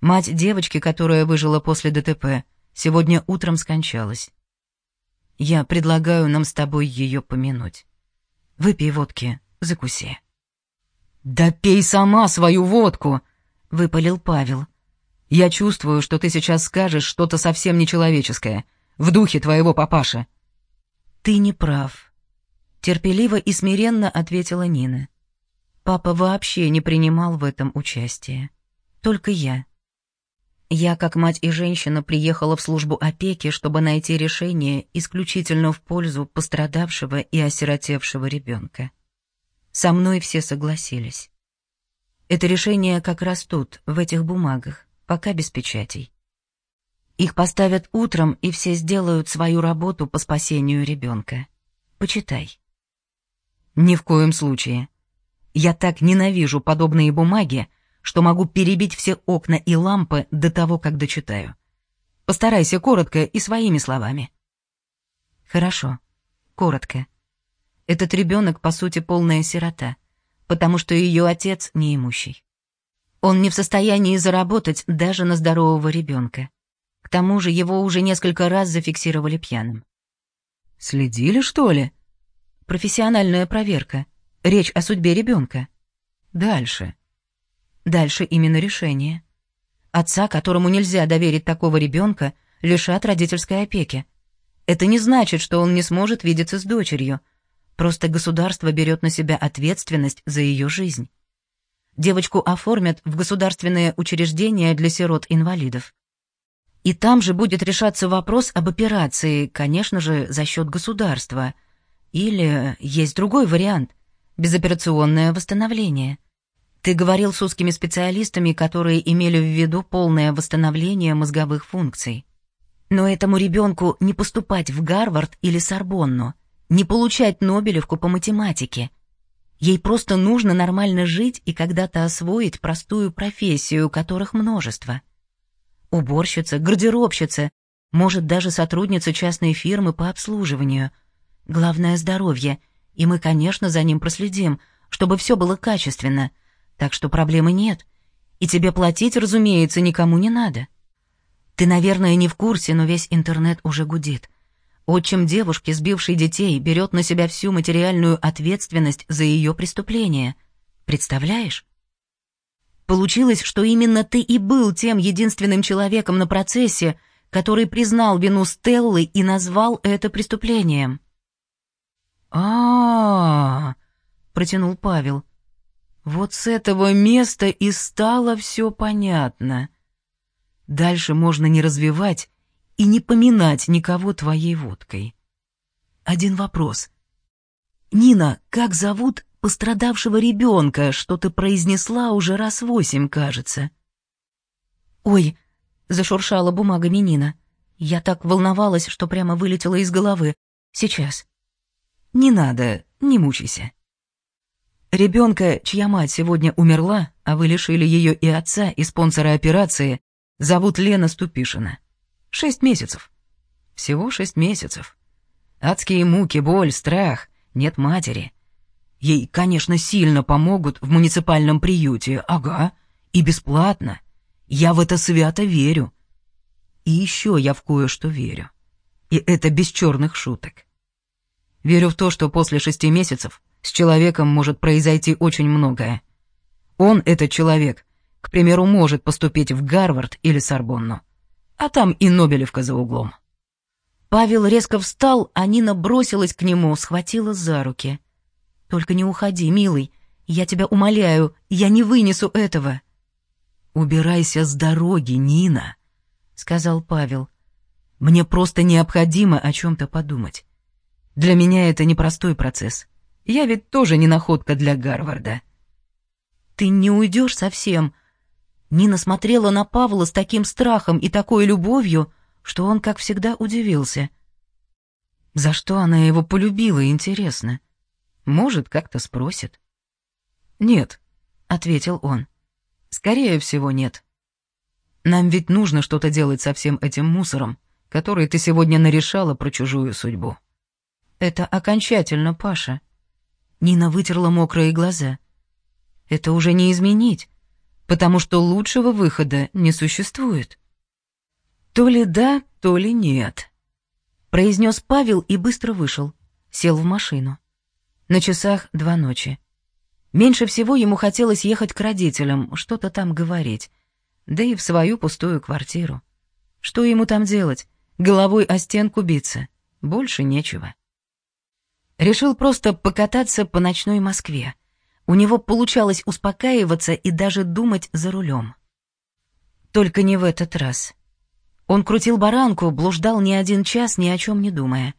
Speaker 2: мать девочки, которая выжила после ДТП, сегодня утром скончалась. Я предлагаю нам с тобой ее помянуть. Выпей водки, закуси. «Да пей сама свою водку!» — выпалил Павел. «Я чувствую, что ты сейчас скажешь что-то совсем нечеловеческое, в духе твоего папаши». «Ты не прав», — терпеливо и смиренно ответила Нина. Папа вообще не принимал в этом участие. Только я. Я, как мать и женщина, приехала в службу опеки, чтобы найти решение исключительно в пользу пострадавшего и осиротевшего ребенка. Со мной все согласились.
Speaker 1: Это решение как раз тут, в этих бумагах, пока без печатей. Их поставят утром, и все сделают свою работу по спасению ребенка. Почитай. Ни в коем случае. Я так ненавижу подобные бумаги, что могу перебить все окна и лампы до того, как дочитаю. Постарайся коротко и своими словами. Хорошо, коротко. Этот ребенок, по сути, полная сирота, потому что ее отец неимущий. Он не в состоянии заработать даже на здорового ребенка. К тому же его уже несколько раз зафиксировали пьяным.
Speaker 2: «Следили, что ли?»
Speaker 1: «Профессиональная проверка. Речь о судьбе ребенка.
Speaker 2: Дальше.
Speaker 1: Дальше именно решение. Отца, которому нельзя доверить такого ребенка, лишат родительской опеки. Это не значит, что он не сможет видеться с дочерью. Просто государство берет на себя ответственность за ее жизнь. Девочку оформят в государственное учреждение для сирот-инвалидов. И там же будет решаться вопрос об операции, конечно же, за счет государства. Или есть другой вариант — безоперационное восстановление. Ты говорил с узкими специалистами, которые имели в виду полное восстановление мозговых функций. Но этому ребенку не поступать в Гарвард или Сорбонну, не получать Нобелевку по математике. Ей просто нужно нормально жить и когда-то освоить простую профессию, которых множество. Уборщица, гардеробщица, может даже сотрудница частной фирмы по обслуживанию. Главное — здоровье — и мы, конечно, за ним проследим, чтобы все было качественно. Так что проблемы нет. И тебе платить, разумеется, никому не надо. Ты, наверное, не в курсе, но весь интернет уже гудит. Отчим девушки, сбившей детей, берет на себя всю материальную ответственность за ее преступление. Представляешь? Получилось, что именно ты и был тем единственным человеком на процессе, который признал вину Стеллы и назвал это преступлением
Speaker 2: а, протянул Павел. «Вот с этого места и стало все понятно. Дальше можно не развивать и не поминать никого твоей водкой. Один вопрос. Нина, как зовут пострадавшего ребенка, что ты произнесла уже раз восемь, кажется?»
Speaker 1: «Ой», — зашуршала бумагами Нина. «Я так волновалась, что прямо вылетела из головы. Сейчас».
Speaker 2: Не надо, не мучайся. Ребенка, чья мать сегодня умерла, а вы лишили ее и отца, и спонсора операции, зовут Лена Ступишина. Шесть месяцев. Всего шесть месяцев. Адские муки, боль, страх, нет матери. Ей, конечно, сильно помогут в муниципальном приюте, ага, и бесплатно. Я в это свято верю. И еще я в кое-что верю. И это без черных шуток. Верю в то, что после шести месяцев с человеком может произойти очень многое. Он, этот человек, к примеру, может поступить в Гарвард или Сорбонну. А там и Нобелевка за углом.
Speaker 1: Павел резко встал, а Нина бросилась к нему, схватила за руки. «Только не уходи, милый. Я тебя умоляю, я не вынесу этого».
Speaker 2: «Убирайся с дороги, Нина», — сказал Павел. «Мне просто необходимо о чем-то подумать. Для меня это непростой процесс. Я ведь тоже не находка для Гарварда.
Speaker 1: Ты не уйдешь совсем. Нина смотрела на Павла с таким страхом и такой любовью, что он, как всегда, удивился.
Speaker 2: За что она его полюбила, интересно? Может, как-то спросит. «Нет», — ответил он. «Скорее всего, нет. Нам ведь нужно что-то делать со всем этим мусором, который ты сегодня нарешала про чужую судьбу».
Speaker 1: Это окончательно, Паша. Нина вытерла мокрые глаза. Это уже не изменить, потому что лучшего выхода не существует.
Speaker 2: То ли да, то ли нет,
Speaker 1: произнес Павел и быстро вышел, сел в машину. На часах два ночи. Меньше всего ему хотелось ехать к родителям, что-то там говорить, да и в свою пустую квартиру. Что ему там делать? Головой о стенку биться? Больше нечего. Решил просто покататься по ночной Москве. У него получалось успокаиваться и даже думать за рулем. Только не в этот раз. Он крутил баранку, блуждал не один час, ни о чем не думая.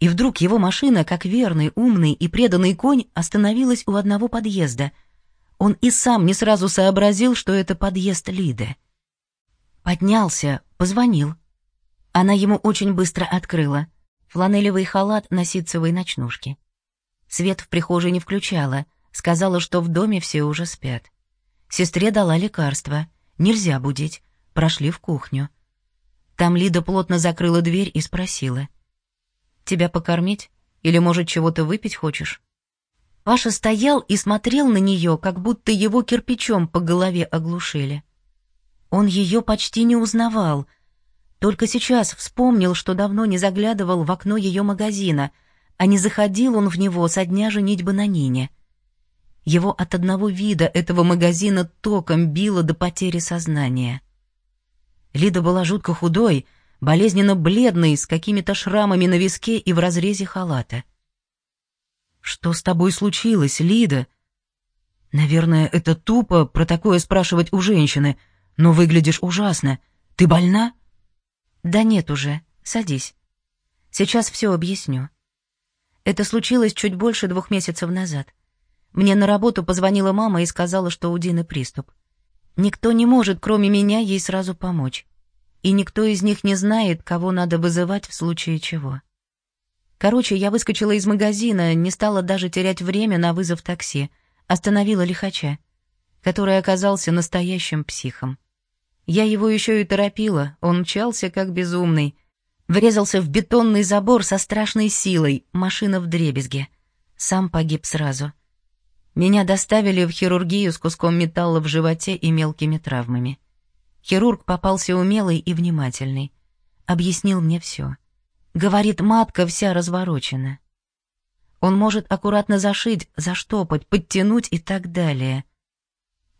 Speaker 1: И вдруг его машина, как верный, умный и преданный конь, остановилась у одного подъезда.
Speaker 2: Он и сам не сразу сообразил, что это подъезд Лиды. Поднялся, позвонил. Она ему очень быстро открыла. Фланелевый халат на ситцевой ночнушке. Свет в прихожей не включала, сказала, что в доме все уже спят. Сестре дала лекарство, нельзя будить, прошли в кухню. Там Лида плотно закрыла дверь и спросила. «Тебя покормить? Или, может, чего-то выпить хочешь?» Паша стоял и смотрел на нее, как будто его кирпичом по голове оглушили. Он ее почти не узнавал. Только сейчас вспомнил, что давно не заглядывал в окно ее магазина, а не заходил он в него со дня женитьбы на Нине. Его от одного вида этого магазина током било до потери сознания. Лида была жутко худой, болезненно бледной, с какими-то шрамами на виске и в разрезе халата. «Что с тобой случилось, Лида?» «Наверное, это тупо про такое спрашивать у женщины, но выглядишь ужасно. Ты больна?» «Да нет уже. Садись. Сейчас все объясню. Это случилось чуть больше двух месяцев назад. Мне на работу позвонила мама и сказала, что у Дины приступ. Никто не может, кроме меня, ей сразу помочь. И никто из них не знает, кого надо вызывать в случае чего. Короче, я выскочила из магазина, не стала даже терять время на вызов такси, остановила лихача, который оказался настоящим психом. Я его еще и торопила, он мчался как безумный. Врезался в бетонный забор со страшной силой, машина в дребезге. Сам погиб сразу. Меня доставили в хирургию с куском металла в животе и мелкими травмами. Хирург попался умелый и внимательный. Объяснил мне все. Говорит, матка вся разворочена. Он может аккуратно зашить, заштопать, подтянуть и так далее.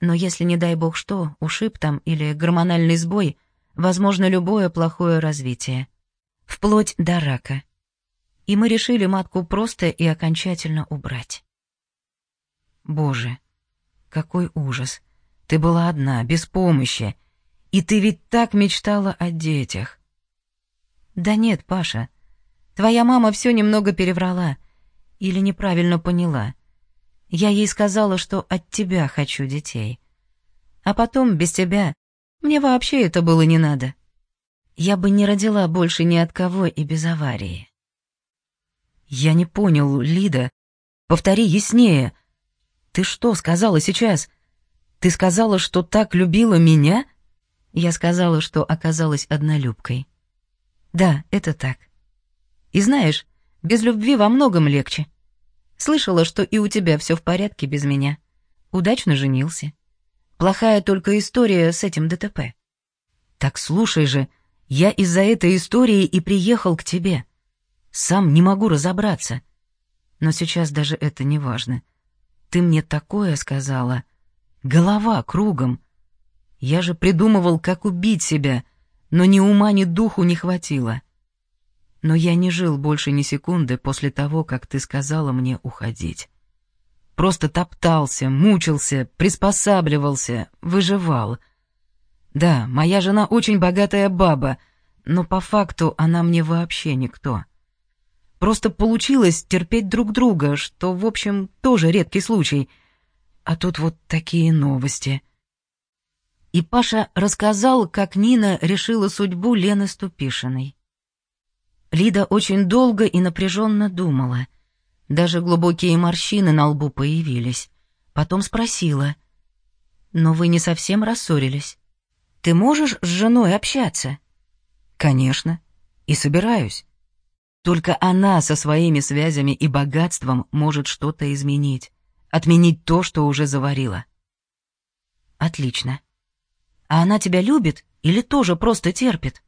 Speaker 2: Но если, не дай бог что, ушиб там или гормональный сбой, возможно любое плохое развитие. Вплоть до рака. И мы решили матку просто и окончательно убрать. Боже, какой ужас. Ты была одна, без помощи. И ты ведь так мечтала о детях. «Да нет, Паша, твоя мама все немного переврала или неправильно поняла. Я ей сказала, что от тебя хочу детей. А потом, без тебя, мне вообще это было не надо. Я бы не родила больше ни от кого и без аварии». «Я не понял, Лида. Повтори яснее. Ты что сказала сейчас? Ты сказала, что так любила меня?» Я сказала, что оказалась однолюбкой. Да, это так. И знаешь, без любви во многом легче. Слышала, что и у тебя все в порядке без меня. Удачно женился. Плохая только история с этим ДТП. Так слушай же, я из-за этой истории и приехал к тебе. Сам не могу разобраться. Но сейчас даже это не важно. Ты мне такое сказала. Голова кругом. Я же придумывал, как убить себя — но ни ума, ни духу не хватило. Но я не жил больше ни секунды после того, как ты сказала мне уходить. Просто топтался, мучился, приспосабливался, выживал. Да, моя жена очень богатая баба, но по факту она мне вообще никто. Просто получилось терпеть друг друга, что, в общем, тоже редкий случай. А тут вот такие новости — и Паша рассказал, как Нина решила судьбу Лены Ступишиной. Лида очень долго и напряженно думала. Даже глубокие морщины на лбу появились. Потом спросила. «Но вы не совсем рассорились. Ты можешь с женой общаться?» «Конечно. И собираюсь. Только она со своими связями и богатством может что-то изменить. Отменить то, что уже заварила». «Отлично. А она тебя любит или тоже просто терпит?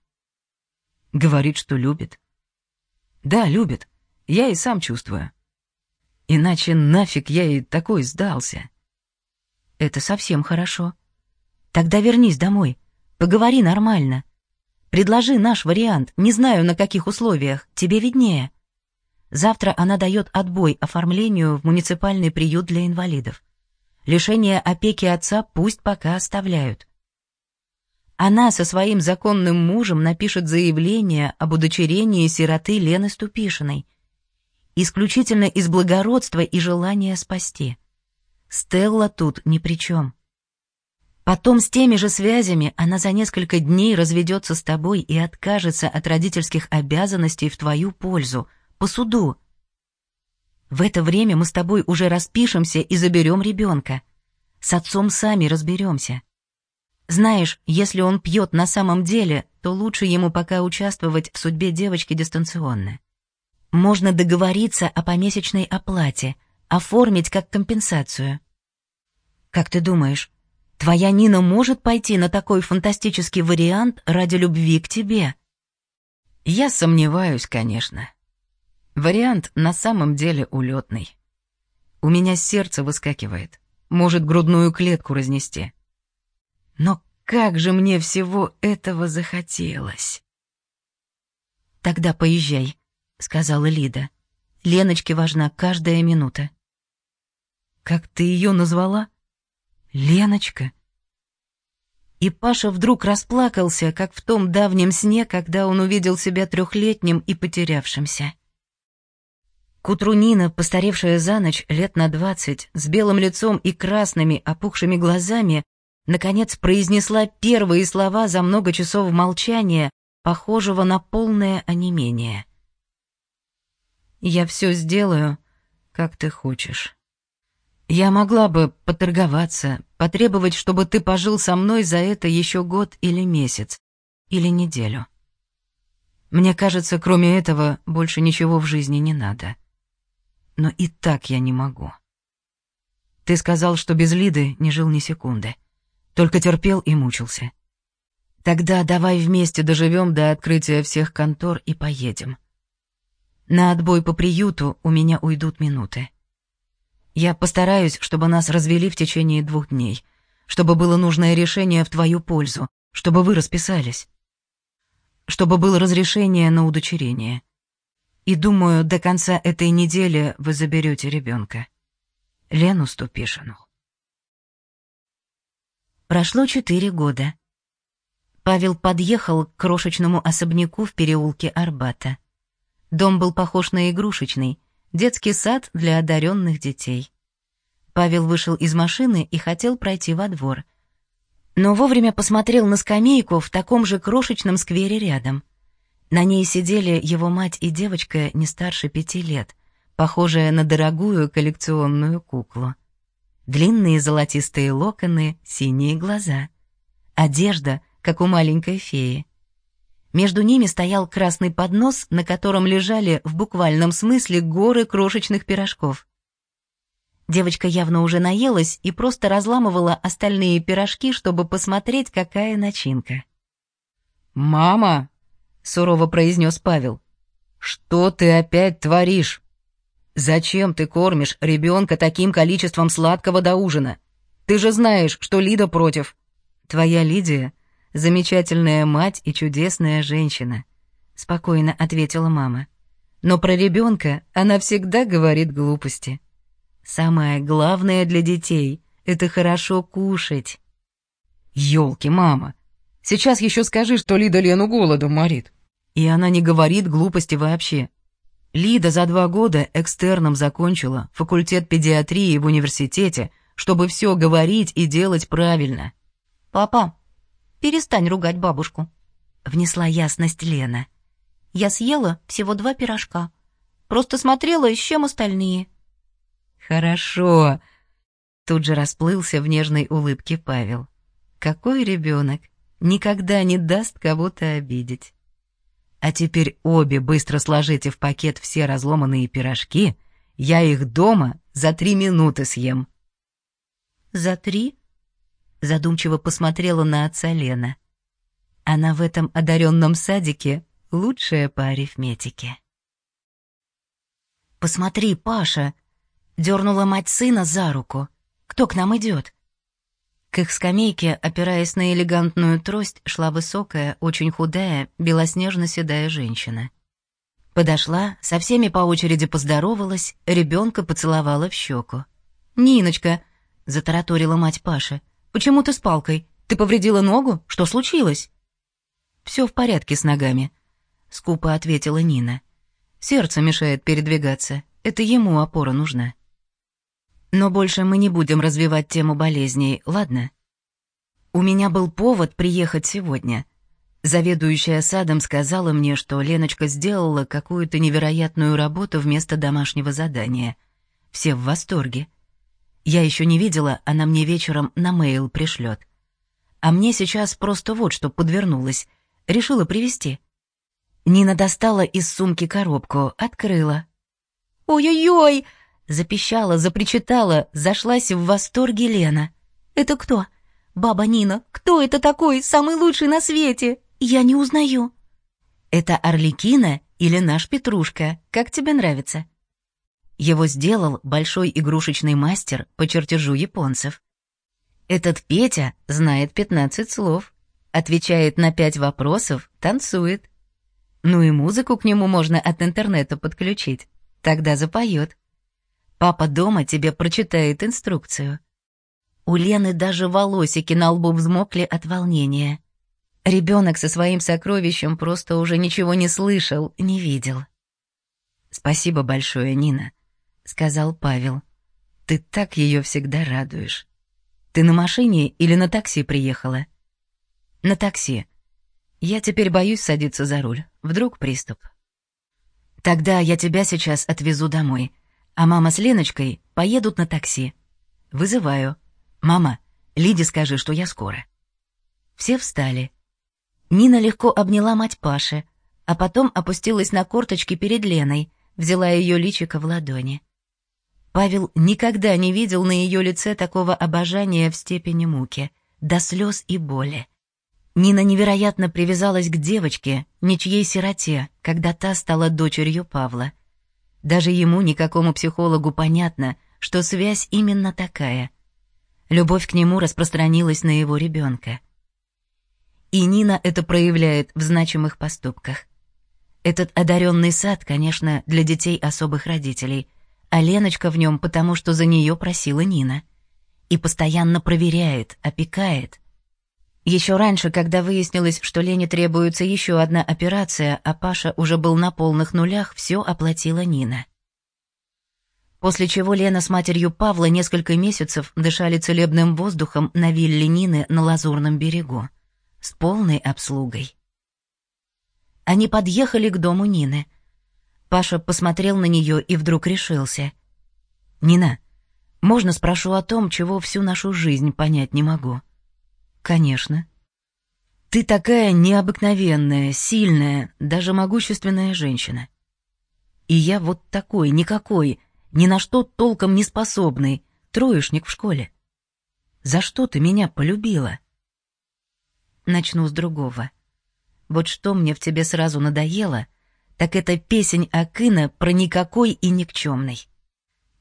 Speaker 2: Говорит, что любит. Да, любит. Я и сам чувствую. Иначе нафиг я и такой сдался. Это совсем хорошо. Тогда вернись домой. Поговори нормально. Предложи наш вариант. Не знаю, на каких условиях. Тебе виднее. Завтра она дает отбой оформлению в муниципальный приют для инвалидов. Лишение опеки отца пусть пока оставляют. Она со своим законным мужем напишет заявление об удочерении сироты Лены Ступишиной. Исключительно из благородства и желания спасти.
Speaker 1: Стелла тут ни при чем. Потом с теми же связями она за несколько дней разведется с тобой и откажется от родительских обязанностей в твою пользу, по суду. В это время мы с тобой уже распишемся и заберем ребенка. С отцом сами разберемся. Знаешь, если он пьет на самом деле, то лучше ему пока участвовать в судьбе девочки дистанционно. Можно договориться о помесячной оплате, оформить как компенсацию. Как ты думаешь, Твоя Нина может пойти на такой фантастический вариант ради любви к тебе?
Speaker 2: Я сомневаюсь, конечно. Вариант на самом деле улетный. У меня сердце выскакивает. Может грудную клетку разнести. Но как же мне всего этого захотелось.
Speaker 1: Тогда поезжай, сказала Лида. Леночке важна каждая минута.
Speaker 2: Как ты ее назвала? Леночка.
Speaker 1: И Паша вдруг расплакался, как в том давнем сне, когда он увидел себя трехлетним и потерявшимся. К утру Нина, постаревшая за ночь лет на двадцать, с белым лицом и красными, опухшими глазами, наконец произнесла первые слова за много часов молчания, похожего на полное онемение. «Я все сделаю, как ты хочешь». Я могла бы поторговаться, потребовать, чтобы ты пожил со мной за это еще год или месяц, или неделю. Мне кажется, кроме этого, больше ничего в жизни не надо. Но и так я не могу. Ты сказал, что без Лиды не жил ни секунды. Только терпел и мучился. Тогда давай вместе доживем до открытия всех контор и поедем. На отбой по приюту у меня уйдут минуты. Я постараюсь, чтобы нас развели в течение двух дней, чтобы было нужное решение в твою пользу, чтобы вы расписались, чтобы было разрешение на удочерение. И думаю, до конца этой недели вы заберете ребенка. Лену Ступишину. Прошло четыре года. Павел подъехал к крошечному особняку в переулке Арбата. Дом был похож на игрушечный, детский сад для одаренных детей. Павел вышел из машины и хотел пройти во двор. Но вовремя посмотрел на скамейку в таком же крошечном сквере рядом. На ней сидели его мать и девочка не старше пяти лет, похожая на дорогую коллекционную куклу. Длинные золотистые локоны, синие глаза. Одежда, как у маленькой феи. Между ними стоял красный поднос, на котором лежали в буквальном смысле горы крошечных пирожков. Девочка явно уже наелась и просто разламывала остальные пирожки, чтобы посмотреть, какая начинка.
Speaker 2: «Мама!» — сурово произнес Павел. «Что ты опять творишь? Зачем ты кормишь ребенка таким количеством сладкого до ужина? Ты же знаешь, что Лида против».
Speaker 1: «Твоя Лидия Замечательная мать и чудесная женщина, спокойно ответила мама. Но про ребенка она всегда говорит глупости. Самое главное для детей — это хорошо кушать.
Speaker 2: Ёлки, мама, сейчас еще скажи, что Лида Лену голодом морит.
Speaker 1: И она не говорит глупости вообще. Лида за два года экстерном закончила факультет педиатрии в университете, чтобы все говорить и делать правильно. «Папа, Перестань ругать бабушку», — внесла ясность Лена. «Я съела всего два пирожка. Просто смотрела, с чем остальные». «Хорошо», — тут же расплылся в нежной улыбке Павел. «Какой ребенок никогда не даст кого-то обидеть». А теперь обе быстро сложите в пакет все разломанные пирожки, я их дома за три минуты съем». «За три?» задумчиво посмотрела на отца Лена. Она в этом одаренном садике лучшая по арифметике. «Посмотри, Паша!» — дернула мать сына за руку. «Кто к нам идет?» К их скамейке, опираясь на элегантную трость, шла высокая, очень худая, белоснежно-седая женщина. Подошла, со всеми по очереди поздоровалась, ребенка поцеловала в щеку. «Ниночка!» — затараторила мать Паша. Почему ты с палкой? Ты повредила ногу? Что случилось?» «Все в порядке с ногами», — скупо ответила Нина. «Сердце мешает передвигаться. Это ему опора нужна». Но больше мы не будем развивать тему болезней, ладно? У меня был повод приехать сегодня. Заведующая садом сказала мне, что Леночка сделала какую-то невероятную работу вместо домашнего задания. Все в восторге. Я еще не видела, она мне вечером на мейл пришлет. А мне сейчас просто вот что подвернулось. Решила привезти. Нина достала из сумки коробку, открыла. «Ой-ой-ой!» — запищала, запричитала, зашлась в восторге Лена. «Это кто? Баба Нина, кто это такой, самый лучший на свете? Я не узнаю». «Это Орликина или наш Петрушка, как тебе нравится?» Его сделал большой игрушечный мастер по чертежу японцев. Этот Петя знает 15 слов, отвечает на пять вопросов, танцует. Ну и музыку к нему можно от интернета подключить, тогда запоет. Папа дома тебе прочитает инструкцию. У Лены даже волосики на лбу взмокли от волнения. Ребенок со своим сокровищем просто уже ничего не слышал, не видел. «Спасибо большое, Нина», — сказал Павел. «Ты так ее всегда радуешь. Ты на машине или на такси приехала?» «На такси. Я теперь боюсь садиться за руль. Вдруг приступ». «Тогда я тебя сейчас отвезу домой, а мама с Леночкой поедут на такси. Вызываю. Мама, Лиде скажи, что я скоро». Все встали. Нина легко обняла мать Паши, а потом опустилась на корточки перед Леной, взяла ее личико в ладони. Павел никогда не видел на ее лице такого обожания в степени муки, до слез и боли. Нина невероятно привязалась к девочке, ничьей сироте, когда та стала дочерью Павла. Даже ему, никакому психологу, понятно, что связь именно такая. Любовь к нему распространилась на его ребенка. И Нина это проявляет в значимых поступках. Этот одаренный сад, конечно, для детей особых родителей — а Леночка в нем потому, что за нее просила Нина. И постоянно проверяет, опекает. Еще раньше, когда выяснилось, что Лене требуется еще одна операция, а Паша уже был на полных нулях, все оплатила Нина. После чего Лена с матерью Павла несколько месяцев дышали целебным воздухом на вилле Нины на Лазурном берегу. С полной обслугой. Они подъехали к дому Нины — Паша посмотрел на нее и вдруг решился. «Нина, можно спрошу о том, чего всю нашу жизнь понять не могу?» «Конечно». «Ты такая необыкновенная, сильная, даже могущественная женщина. И я вот такой, никакой, ни на что толком не способный, троечник в школе. За что ты меня полюбила?» Начну с другого. Вот что мне в тебе сразу надоело — так это песень Акына про никакой и никчемный.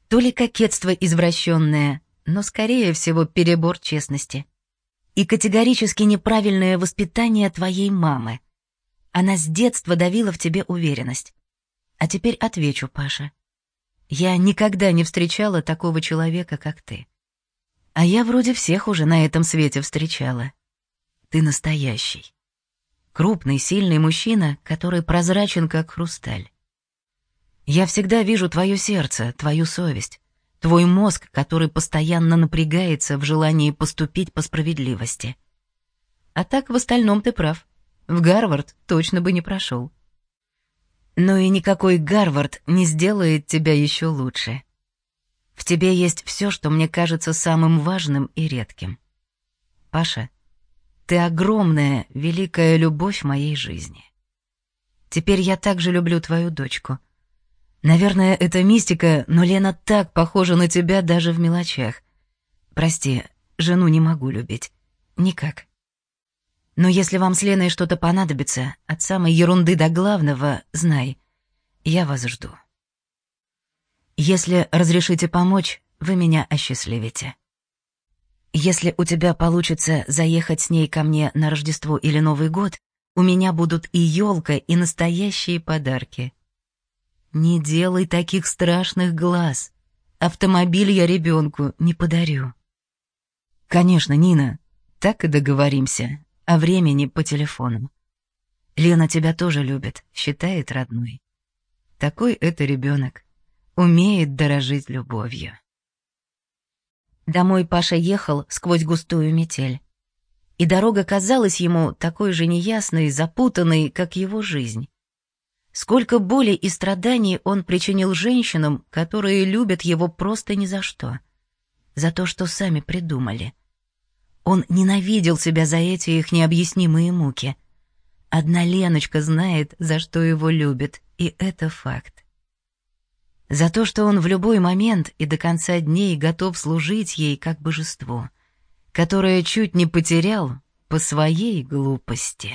Speaker 1: То ли кокетство извращенное, но, скорее всего, перебор честности. И категорически неправильное воспитание твоей мамы. Она с детства давила в тебе уверенность. А теперь отвечу, Паша. Я никогда не встречала такого человека, как ты. А я вроде всех уже на этом свете встречала. Ты настоящий. Крупный, сильный мужчина, который прозрачен, как хрусталь. Я всегда вижу твое сердце, твою совесть, твой мозг, который постоянно напрягается в желании поступить по справедливости. А так в остальном ты прав. В Гарвард точно бы не прошел. Но и никакой Гарвард не сделает тебя еще лучше. В тебе есть все, что мне кажется самым важным и редким. Паша, ты огромная, великая любовь моей жизни. Теперь я также люблю твою дочку. Наверное, это мистика, но Лена так похожа на тебя даже в мелочах. Прости, жену не могу любить. Никак. Но если вам с Леной что-то понадобится, от самой ерунды до главного, знай, я вас жду. Если разрешите помочь, вы меня осчастливите. Если у тебя получится заехать с ней ко мне на Рождество или Новый год, у меня будут и елка, и настоящие подарки. Не делай таких страшных глаз. Автомобиль я ребенку не подарю. Конечно, Нина, так и договоримся. О времени по телефону. Лена тебя тоже любит, считает родной. Такой это ребенок. Умеет дорожить любовью. Домой Паша ехал сквозь густую метель. И дорога казалась ему такой же неясной запутанной, как его жизнь. Сколько боли и страданий он причинил женщинам, которые любят его просто ни за что. За то, что сами придумали. Он ненавидел себя за эти их необъяснимые муки. Одна Леночка знает, за что его любит, и это факт. За то, что он в любой момент и до конца дней готов служить ей как божеству, которое чуть не потерял по своей глупости.